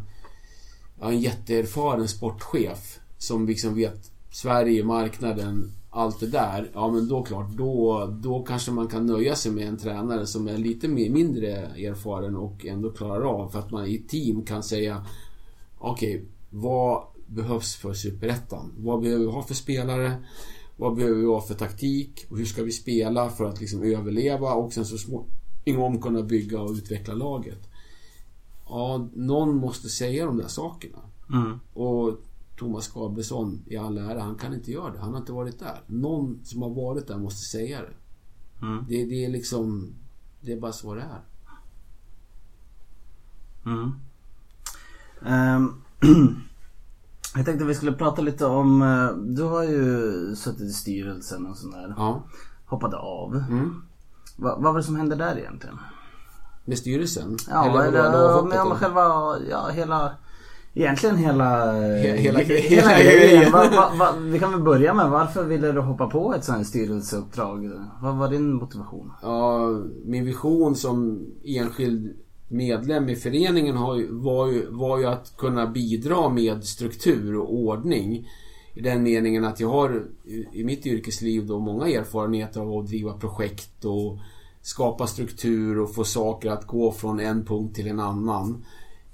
ja, en jätteerfaren sportchef som liksom vet Sverige, marknaden, allt det där. Ja men då klart, då, då kanske man kan nöja sig med en tränare som är lite mer, mindre erfaren och ändå klarar av. För att man i team kan säga Okej, okay, vad behövs för Superettan? Vad behöver vi ha för spelare? Vad behöver vi ha för taktik? Och hur ska vi spela för att liksom överleva och sen så småningom kunna bygga och utveckla laget? Ja, någon måste säga de där sakerna. Mm. Och Thomas Gabrielsson i all ära, han kan inte göra det. Han har inte varit där. Någon som har varit där måste säga det. Mm. Det, det, är liksom... Det är bara så det är. Mm. Um, jag tänkte vi skulle prata lite om... Eh, du har ju suttit i styrelsen och sådär. Ja. Hoppade av. Mm. Va, vad var det som hände där egentligen? Med styrelsen? Ja, eller, eller med, med själva... Ja, hela... Egentligen hela... Hela, hela, grejen. Va, va, va, vi kan väl börja med varför ville du hoppa på ett sånt här styrelseuppdrag? Vad var din motivation? Ja, min vision som enskild medlem i föreningen har, var, ju, var ju att kunna bidra med struktur och ordning. I den meningen att jag har i mitt yrkesliv då många erfarenheter av att driva projekt och skapa struktur och få saker att gå från en punkt till en annan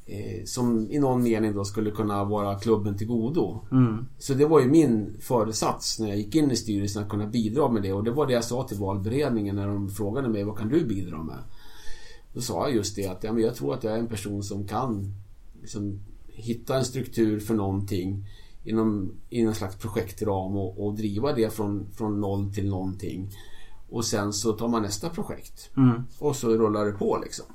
eh, som i någon mening då skulle kunna vara klubben till godo. Mm. Så det var ju min föresats när jag gick in i styrelsen att kunna bidra med det och det var det jag sa till valberedningen när de frågade mig vad kan du bidra med? Då sa jag just det att ja, men jag tror att jag är en person som kan liksom, hitta en struktur för någonting inom, i en slags projektram och, och driva det från, från noll till någonting. Och sen så tar man nästa projekt. Mm. Och så rullar det på liksom.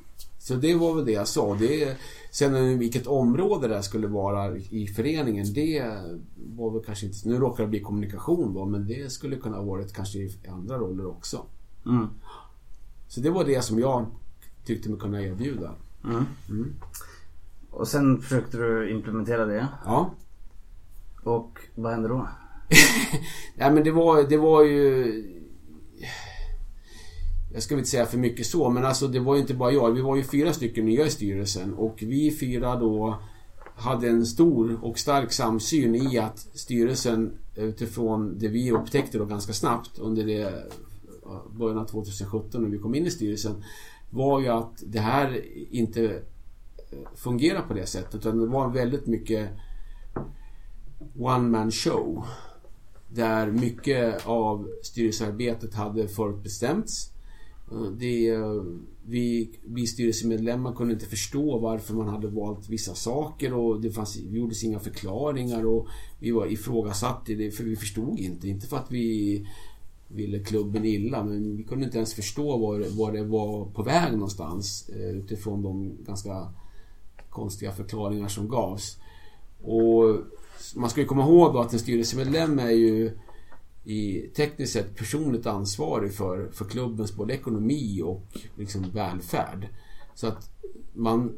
Så det var väl det jag sa. Det, sen vilket område det skulle vara i föreningen, det var väl kanske inte... Nu råkar det bli kommunikation då, men det skulle kunna ha varit kanske i andra roller också. Mm. Så det var det som jag tyckte mig kunna erbjuda. Mm. Mm. Och sen försökte du implementera det? Ja. Och vad hände då? Nej men det var, det var ju jag ska inte säga för mycket så, men alltså det var ju inte bara jag. Vi var ju fyra stycken nya i styrelsen och vi fyra då hade en stor och stark samsyn i att styrelsen utifrån det vi upptäckte då ganska snabbt under det början av 2017 när vi kom in i styrelsen var ju att det här inte eh, fungerar på det sättet utan det var väldigt mycket one man show. Där mycket av styrelsearbetet hade förutbestämts Eh, det, vi, vi styrelsemedlemmar kunde inte förstå varför man hade valt vissa saker och det fanns, vi gjordes inga förklaringar och vi var ifrågasatta det för vi förstod inte. Inte för att vi ville klubben illa men vi kunde inte ens förstå var, var det var på väg någonstans eh, utifrån de ganska konstiga förklaringar som gavs. Och man ska ju komma ihåg då att en styrelsemedlem är ju i tekniskt sett personligt ansvarig för, för klubbens både ekonomi och liksom välfärd. Så att man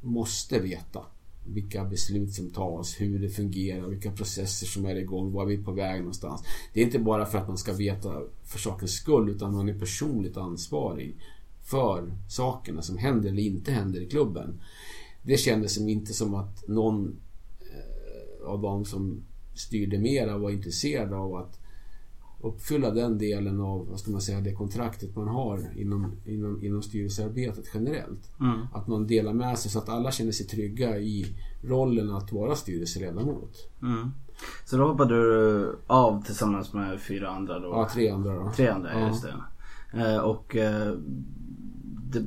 måste veta vilka beslut som tas, hur det fungerar, vilka processer som är igång, var vi är på väg någonstans. Det är inte bara för att man ska veta för sakens skull utan man är personligt ansvarig för sakerna som händer eller inte händer i klubben. Det kändes som inte som att någon eh, av de som styrde mera var intresserad av att uppfylla den delen av vad ska man säga, det kontraktet man har inom, inom, inom styrelsearbetet generellt. Mm. Att man delar med sig så att alla känner sig trygga i rollen att vara styrelseledamot. Mm. Så då hoppade du av tillsammans med fyra andra då? Ja, tre andra då. Tre andra, ja. just det. Eh, och eh, det,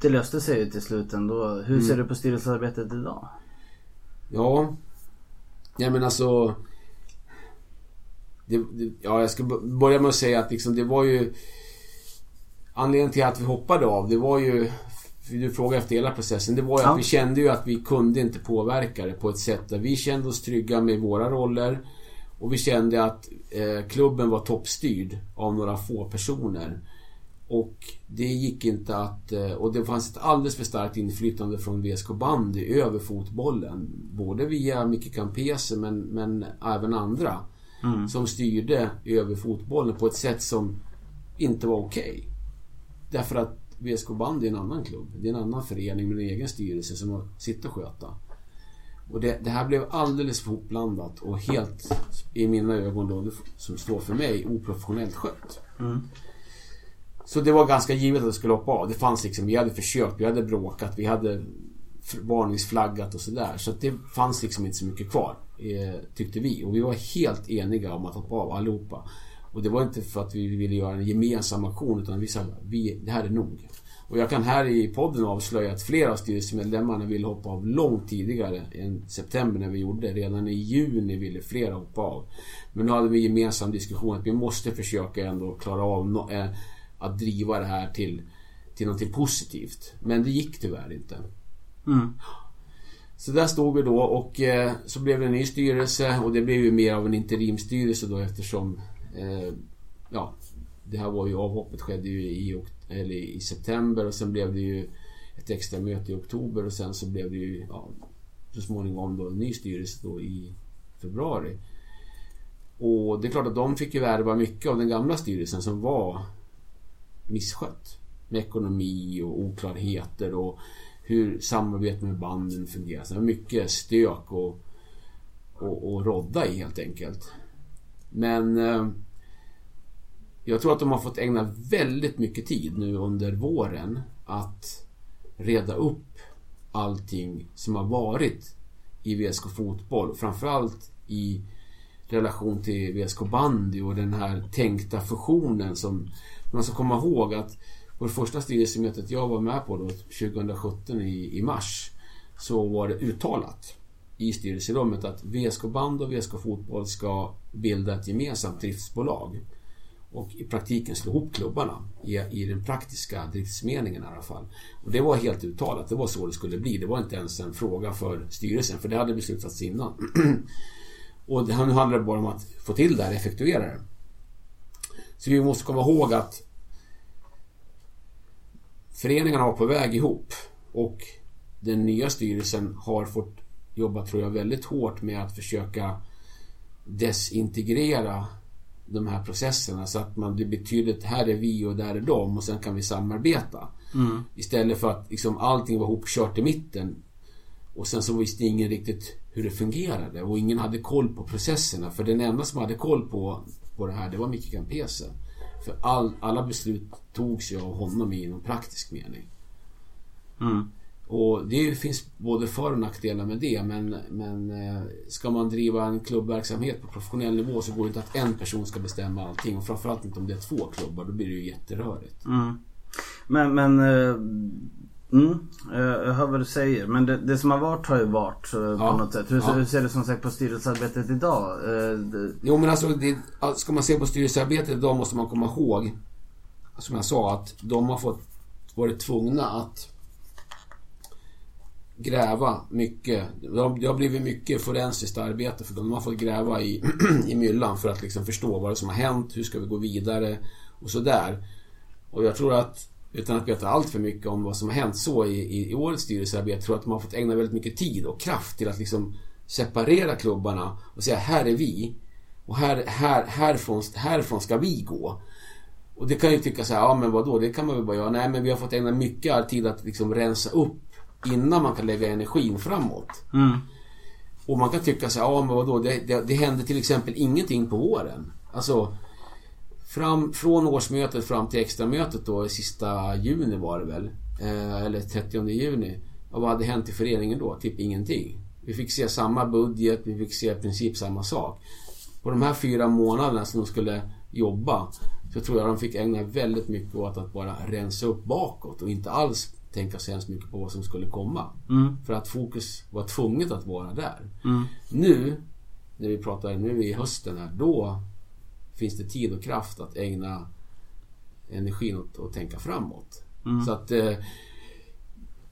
det löste sig ju till slut ändå. Hur mm. ser du på styrelsearbetet idag? Ja, ja men alltså det, det, ja, jag ska börja med att säga att liksom, det var ju... Anledningen till att vi hoppade av, det var ju... Du frågade efter hela processen. Det var ju ja. att vi kände ju att vi kunde inte påverka det på ett sätt där vi kände oss trygga med våra roller. Och vi kände att eh, klubben var toppstyrd av några få personer. Och det gick inte att... Eh, och det fanns ett alldeles för starkt inflytande från VSK bandy över fotbollen. Både via Micke Campese men, men även andra. Mm. som styrde över fotbollen på ett sätt som inte var okej. Okay. Därför att VSK Bandy är en annan klubb. Det är en annan förening med en egen styrelse som har sitt att sköta. Och det, det, här blev alldeles för hopblandat och helt, i mina ögon då, som står för mig, oprofessionellt skött. Mm. Så det var ganska givet att det skulle hoppa av. Det fanns liksom, vi hade försökt, vi hade bråkat, vi hade varningsflaggat och sådär. Så det fanns liksom inte så mycket kvar, eh, tyckte vi. Och vi var helt eniga om att hoppa av allihopa. Och det var inte för att vi ville göra en gemensam aktion utan vi sa vi, det här är nog. Och jag kan här i podden avslöja att flera av styrelsemedlemmarna ville hoppa av långt tidigare än september när vi gjorde. Redan i juni ville flera hoppa av. Men då hade vi en gemensam diskussion att vi måste försöka ändå klara av no eh, att driva det här till, till någonting positivt. Men det gick tyvärr inte. Mm. Så där stod vi då och eh, så blev det en ny styrelse och det blev ju mer av en interimstyrelse då eftersom eh, ja, det här var ju avhoppet skedde ju i, eller i september och sen blev det ju ett extra möte i oktober och sen så blev det ju ja, så småningom då en ny styrelse då i februari. Och det är klart att de fick ju värva mycket av den gamla styrelsen som var misskött. Med ekonomi och oklarheter och hur samarbetet med banden fungerar. Så det var mycket stök och, och, och rodda i helt enkelt. Men eh, jag tror att de har fått ägna väldigt mycket tid nu under våren att reda upp allting som har varit i VSK Fotboll. Framförallt i relation till VSK Bandy och den här tänkta fusionen som man ska komma ihåg att på det första styrelsemötet jag var med på då 2017 i, i mars så var det uttalat i styrelserummet att VSK Band och VSK Fotboll ska bilda ett gemensamt driftsbolag och i praktiken slå ihop klubbarna i, i den praktiska driftsmeningen i alla fall. Och det var helt uttalat, det var så det skulle bli. Det var inte ens en fråga för styrelsen för det hade beslutats innan. och det, nu handlar det bara om att få till det här, effektuera det. Så vi måste komma ihåg att föreningarna var på väg ihop och den nya styrelsen har fått jobba, tror jag, väldigt hårt med att försöka desintegrera de här processerna så att man, det betyder att här är vi och där är de och sen kan vi samarbeta. Mm. Istället för att liksom allting var hopkört i mitten. Och sen så visste ingen riktigt hur det fungerade och ingen hade koll på processerna. För den enda som hade koll på, på det här det var Micke Campese. För all, alla beslut togs ju av honom i någon praktisk mening. Mm. Och det finns både för och nackdelar med det men, men eh, ska man driva en klubbverksamhet på professionell nivå så går det inte att en person ska bestämma allting och framförallt inte om det är två klubbar, då blir det ju jätterörigt. Mm. Men, men uh, mm, uh, jag hör vad du säger men det, det, som har varit har ju varit uh, på ja. något sätt. Hur, ja. hur, ser du som sagt på styrelsearbetet idag? Det... Jo men alltså, det, ska man se på styrelsearbetet idag måste man komma ihåg som jag sa att de har fått varit tvungna att gräva mycket. Det har blivit mycket forensiskt arbete för de har fått gräva i, i myllan för att liksom förstå vad det som har hänt, hur ska vi gå vidare och sådär. Och jag tror att, utan att veta allt för mycket om vad som har hänt så i, i, årets styrelsearbete, tror jag att de har fått ägna väldigt mycket tid och kraft till att liksom separera klubbarna och säga här är vi och här, här, härifrån, härifrån ska vi gå. Och det kan ju tycka så här, ja men vadå, det kan man väl bara göra. Nej men vi har fått ägna mycket tid att liksom rensa upp innan man kan lägga energin framåt. Mm. Och man kan tycka så här, ja men vadå, det, det, det hände till exempel ingenting på våren. Alltså, fram, från årsmötet fram till extramötet då, sista juni var det väl. Eh, eller 30 juni. Och vad hade hänt i föreningen då? Typ ingenting. Vi fick se samma budget, vi fick se i princip samma sak. På de här fyra månaderna som de skulle jobba så tror jag de fick ägna väldigt mycket åt att bara rensa upp bakåt och inte alls tänka så hemskt mycket på vad som skulle komma. Mm. För att fokus var tvunget att vara där. Mm. Nu, när vi pratar nu i hösten här, då finns det tid och kraft att ägna energin åt att tänka framåt. Mm. Så att eh,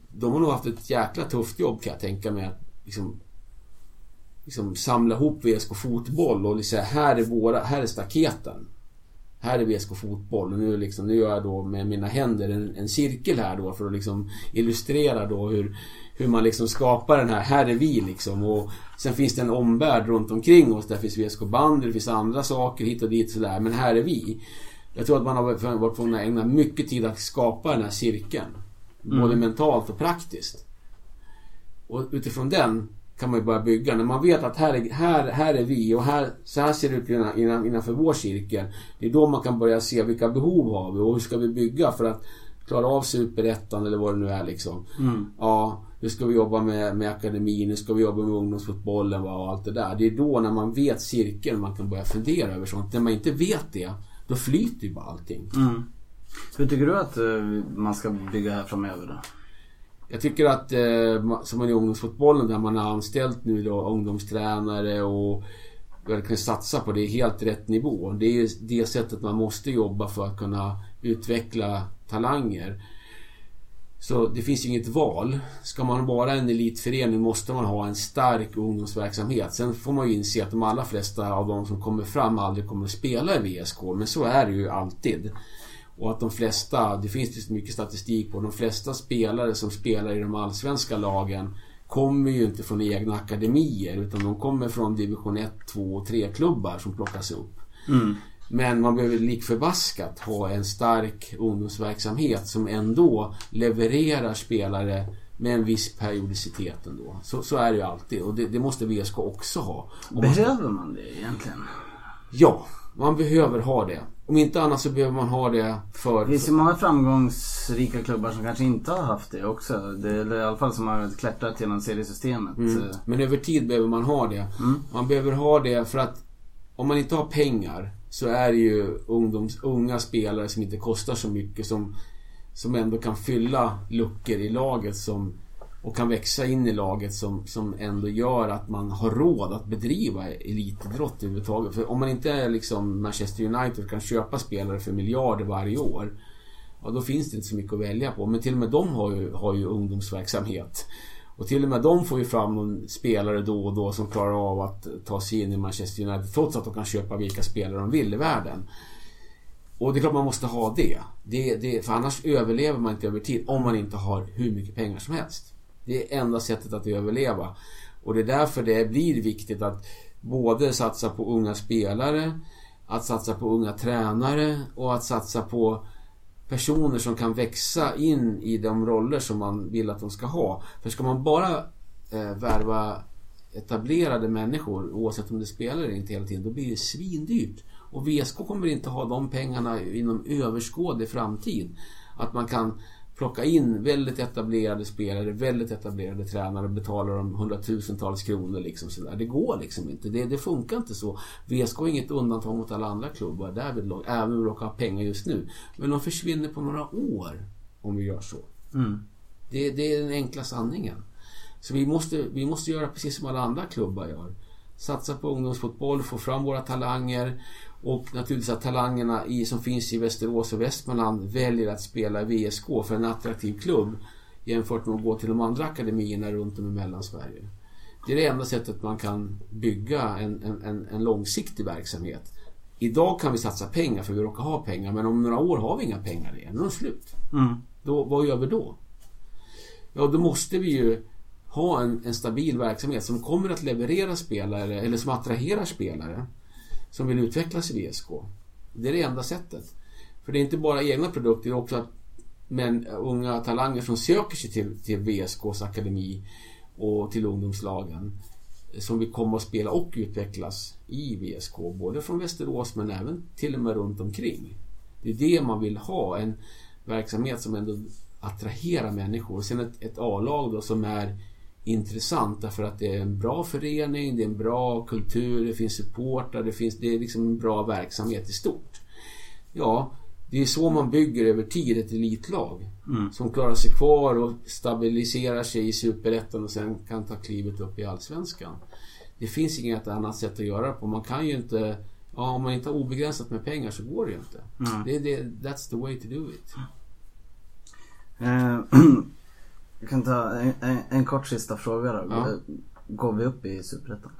de har nog haft ett jäkla tufft jobb kan jag tänka mig. Att liksom, liksom samla ihop VSK Fotboll och säga här är våra, här är staketen. Här är VSK fotboll och nu, liksom, nu gör jag då med mina händer en, en cirkel här då för att liksom illustrera då hur, hur man liksom skapar den här, här är vi liksom. Och sen finns det en omvärld runt omkring oss. Där finns VSK bandy, det finns andra saker hit och dit sådär. Men här är vi. Jag tror att man har varit tvungen att ägna mycket tid att skapa den här cirkeln. Mm. Både mentalt och praktiskt. Och utifrån den kan man ju börja bygga. När man vet att här är, här, här är vi och här, så här ser det ut innanför vår cirkel. Det är då man kan börja se vilka behov har vi och hur ska vi bygga för att klara av superettan eller vad det nu är liksom. Mm. Ja, hur ska vi jobba med, med akademin? Hur ska vi jobba med ungdomsfotbollen och allt det där. Det är då när man vet cirkeln man kan börja fundera över sånt. När man inte vet det, då flyter ju bara allting. Mm. Hur tycker du att uh, man ska bygga här framöver då? Jag tycker att eh, som man i ungdomsfotbollen där man har anställt nu då ungdomstränare och verkligen satsa på det är helt rätt nivå. Det är det sättet man måste jobba för att kunna utveckla talanger. Så det finns ju inget val. Ska man vara en elitförening måste man ha en stark ungdomsverksamhet. Sen får man ju inse att de allra flesta av de som kommer fram aldrig kommer att spela i VSK. Men så är det ju alltid. Och att de flesta, det finns det mycket statistik på, de flesta spelare som spelar i de allsvenska lagen kommer ju inte från egna akademier utan de kommer från division 1, 2 och 3 klubbar som plockas upp. Mm. Men man behöver likförbaskat ha en stark ungdomsverksamhet som ändå levererar spelare med en viss periodicitet ändå. Så, så är det ju alltid och det, det måste VSK också ha. Behöver man det egentligen? Ja, man behöver ha det. Om inte annat så behöver man ha det för... Det finns ju många framgångsrika klubbar som kanske inte har haft det också. Det, eller i alla fall som har klättrat genom seriesystemet. Mm. Men över tid behöver man ha det. Mm. Man behöver ha det för att om man inte har pengar så är det ju ungdoms, unga spelare som inte kostar så mycket som, som ändå kan fylla luckor i laget som och kan växa in i laget som, som ändå gör att man har råd att bedriva elitidrott överhuvudtaget. För om man inte är liksom Manchester United och kan köpa spelare för miljarder varje år. Ja, då finns det inte så mycket att välja på. Men till och med de har ju, har ju ungdomsverksamhet. Och till och med de får ju fram någon spelare då och då som klarar av att ta sig in i Manchester United. Trots att de kan köpa vilka spelare de vill i världen. Och det är klart man måste ha det. det, det för annars överlever man inte över tid om man inte har hur mycket pengar som helst. Det är enda sättet att överleva. Och det är därför det blir viktigt att både satsa på unga spelare, att satsa på unga tränare och att satsa på personer som kan växa in i de roller som man vill att de ska ha. För ska man bara eh, värva etablerade människor, oavsett om det spelar eller inte hela tiden, då blir det svindyrt. Och VSK kommer inte ha de pengarna inom överskådlig framtid. Att man kan plocka in väldigt etablerade spelare, väldigt etablerade tränare och betala dem hundratusentals kronor. Liksom sådär. Det går liksom inte. Det, det funkar inte så. VSK är inget undantag mot alla andra klubbar därvidlag, även om vi råkar ha pengar just nu. Men de försvinner på några år om vi gör så. Mm. Det, det, är den enkla sanningen. Så vi måste, vi måste göra precis som alla andra klubbar gör. Satsa på ungdomsfotboll, få fram våra talanger och naturligtvis att talangerna i, som finns i Västerås och Västmanland väljer att spela i VSK för en attraktiv klubb jämfört med att gå till de andra akademierna runt om i Mellansverige. Det är det enda sättet man kan bygga en, en, en, långsiktig verksamhet. Idag kan vi satsa pengar för vi råkar ha pengar men om några år har vi inga pengar igen. Nu är det slut. Mm. Då, vad gör vi då? Ja, då måste vi ju ha en, en stabil verksamhet som kommer att leverera spelare eller som attraherar spelare som vill utvecklas i VSK. Det är det enda sättet. För det är inte bara egna produkter, det är också att men, unga talanger som söker sig till, till VSKs akademi och till ungdomslagen eh, som vill komma och spela och utvecklas i VSK. Både från Västerås men även till och med runt omkring. Det är det man vill ha. En verksamhet som ändå attraherar människor. Sen ett, ett A-lag då som är intressant därför att det är en bra förening, det är en bra kultur, det finns supportrar, det, finns, det är liksom en bra verksamhet i stort. Ja, det är så man bygger över tid ett elitlag. Mm. Som klarar sig kvar och stabiliserar sig i Superettan och sen kan ta klivet upp i Allsvenskan. Det finns inget annat sätt att göra det på. Man kan ju inte... Ja, om man inte har obegränsat med pengar så går det ju inte. Mm. Det, det, that's the way to do it. Uh, Jag kan ta en, en, en kort sista fråga då. Ja. Går vi upp i Superettan?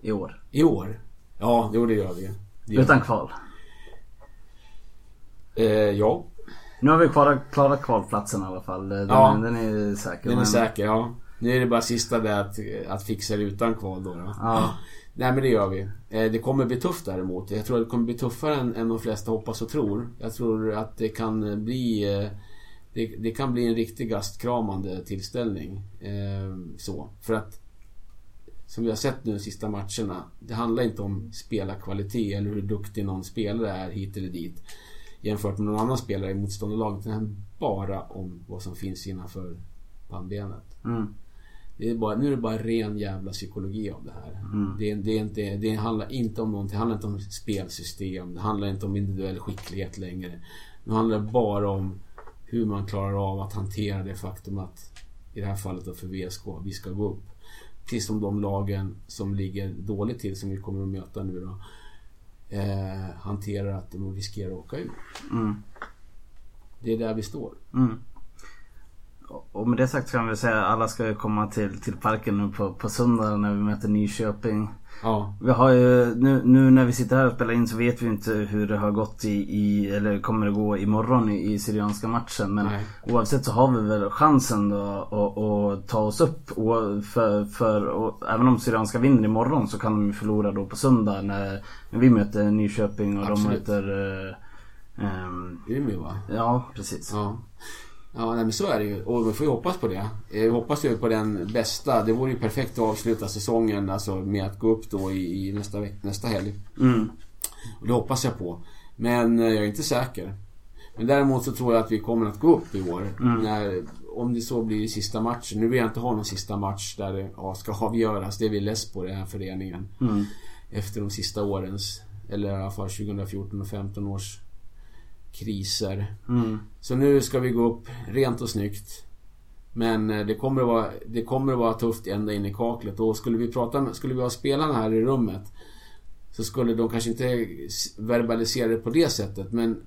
I år? I år? Ja, jo det gör vi. Det gör Utan kval? Eh, ja. Nu har vi klarat, klarat kvalplatsen i alla fall. Den, Ja. den är säker. Den är men- säker, ja. Nu är det bara sista där att, att fixa det utan kval då. då. Ja. Nej men det gör vi. Eh, Det kommer bli tufft däremot. Jag tror att det kommer bli tuffare än, än de flesta hoppas och tror. Jag tror att det kan bli... Det, det kan bli en riktig gastkramande tillställning. Eh, Så. För att... Som vi har sett nu de sista matcherna. Det handlar inte om spelarkvalitet eller hur duktig någon spelare är hit eller dit. Jämfört med någon annan spelare i motståndarlaget. Det handlar bara om vad som finns innanför pannbenet. Mm. Det är bara, nu är det bara ren jävla psykologi av det här. Det, är- det, är inte, det handlar inte om någonting. Det handlar inte om spelsystem. Det handlar inte om individuell skicklighet längre. Nu handlar det bara om hur man klarar av att hantera det faktum att i det här fallet då för VSK, vi ska gå upp. Precis som de lagen som ligger dåligt till som vi kommer att möta nu då. Eh, hanterar att de riskerar att åka ut. Mm. Det är där vi står. Mm. Och med det sagt kan vi säga att alla ska komma till, till parken nu på, på söndag när vi möter Nyköping. Ja, Vi har ju, nu, nu när vi sitter här och spelar in så vet vi inte hur det har gått i, i eller kommer det gå imorgon i, i Syrianska matchen. Men Nej. oavsett så har vi väl chansen då att, ta oss upp. Och för, för, och även om Syrianska vinner imorgon så kan de förlora då på söndag när, när vi möter Nyköping och Absolut. de möter... eh, ehm, Umeå va? ja, precis. Ja. Ja, nej, men så är det ju. Och vi får ju hoppas på det. Eh, Vi hoppas ju på den bästa. Det vore ju perfekt att avsluta säsongen alltså, med att gå upp då i, i nästa, veck, nästa helg. Mm. Och det hoppas jag på. Men eh, jag är inte säker. Men däremot så tror jag att vi kommer att gå upp i år. När, om det så blir i sista matchen. Nu vill jag inte ha någon sista match där det ja, ska avgöras. Det är vi less på, den här föreningen. Mm. Efter de sista årens, eller i alla fall 2014 och 2015 års kriser. Mm. Så nu ska vi gå upp rent och snyggt. Men eh, det kommer att vara, det kommer att vara tufft ända in i kaklet. Och skulle vi prata med, skulle vi ha spelarna här i rummet så skulle de kanske inte verbalisera det på det sättet. Men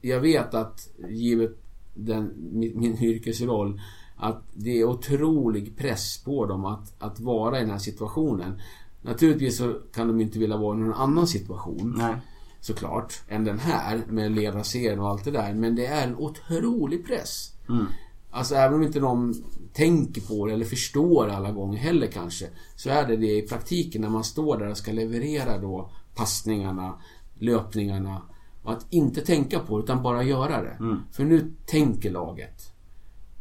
jag vet att givet den, min, min yrkesroll att det är otrolig press på dem att, att vara i den här situationen. Naturligtvis så kan de inte vilja vara i någon annan situation Nej. Såklart, än den här med ledarserien och allt det där. Men det är en otrolig press. Mm. Alltså även om inte de tänker på det eller förstår alla gånger heller kanske. Så är det det i praktiken när man står där och ska leverera då passningarna, löpningarna. Och att inte tänka på det utan bara göra det. Mm. För nu tänker laget.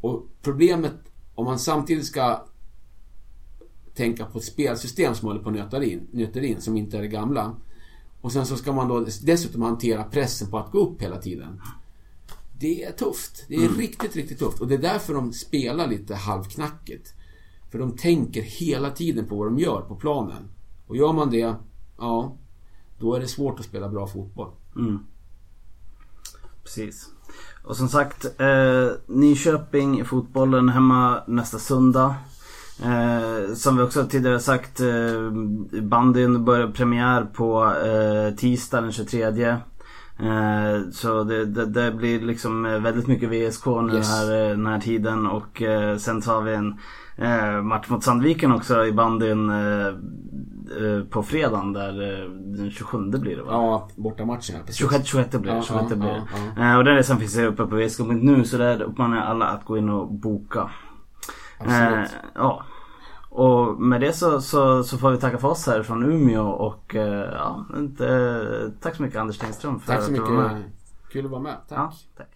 Och problemet om man samtidigt ska tänka på ett spelsystem som håller på att nöta in, nöter in, som inte är det gamla. Och sen så ska man då dessutom hantera pressen på att gå upp hela tiden. Det är tufft. Det är riktigt, riktigt tufft. Och det är därför de spelar lite halvknackigt. För de tänker hela tiden på vad de gör på planen. Och gör man det, ja, då är det svårt att spela bra fotboll. Mm. Precis. Och som sagt, eh, Nyköping i fotbollen hemma nästa söndag. Eh, som vi också tidigare sagt, eh, bandyn börjar premiär på eh, tisdag den 23. Eh, så det, det, det blir liksom eh, väldigt mycket VSK nu Yes. här, eh, den här tiden och eh, sen har vi en eh, match mot Sandviken också i bandyn på fredagen där den 27 blir det va? Ja, bortamatchen ja, precis. 26, 26 blir det. Ja, 26 ja, blir det. Och den resan finns uppe på VSK.nu så där uppmanar jag alla att gå in och boka. Absolut. Eh, ja. Och med det så, så, så får vi tacka för oss här från Umeå och eh, ja, inte, tack så mycket Anders Tengström för Tack så att du var med. mycket. Kul att vara med. Tack. Ja, tack.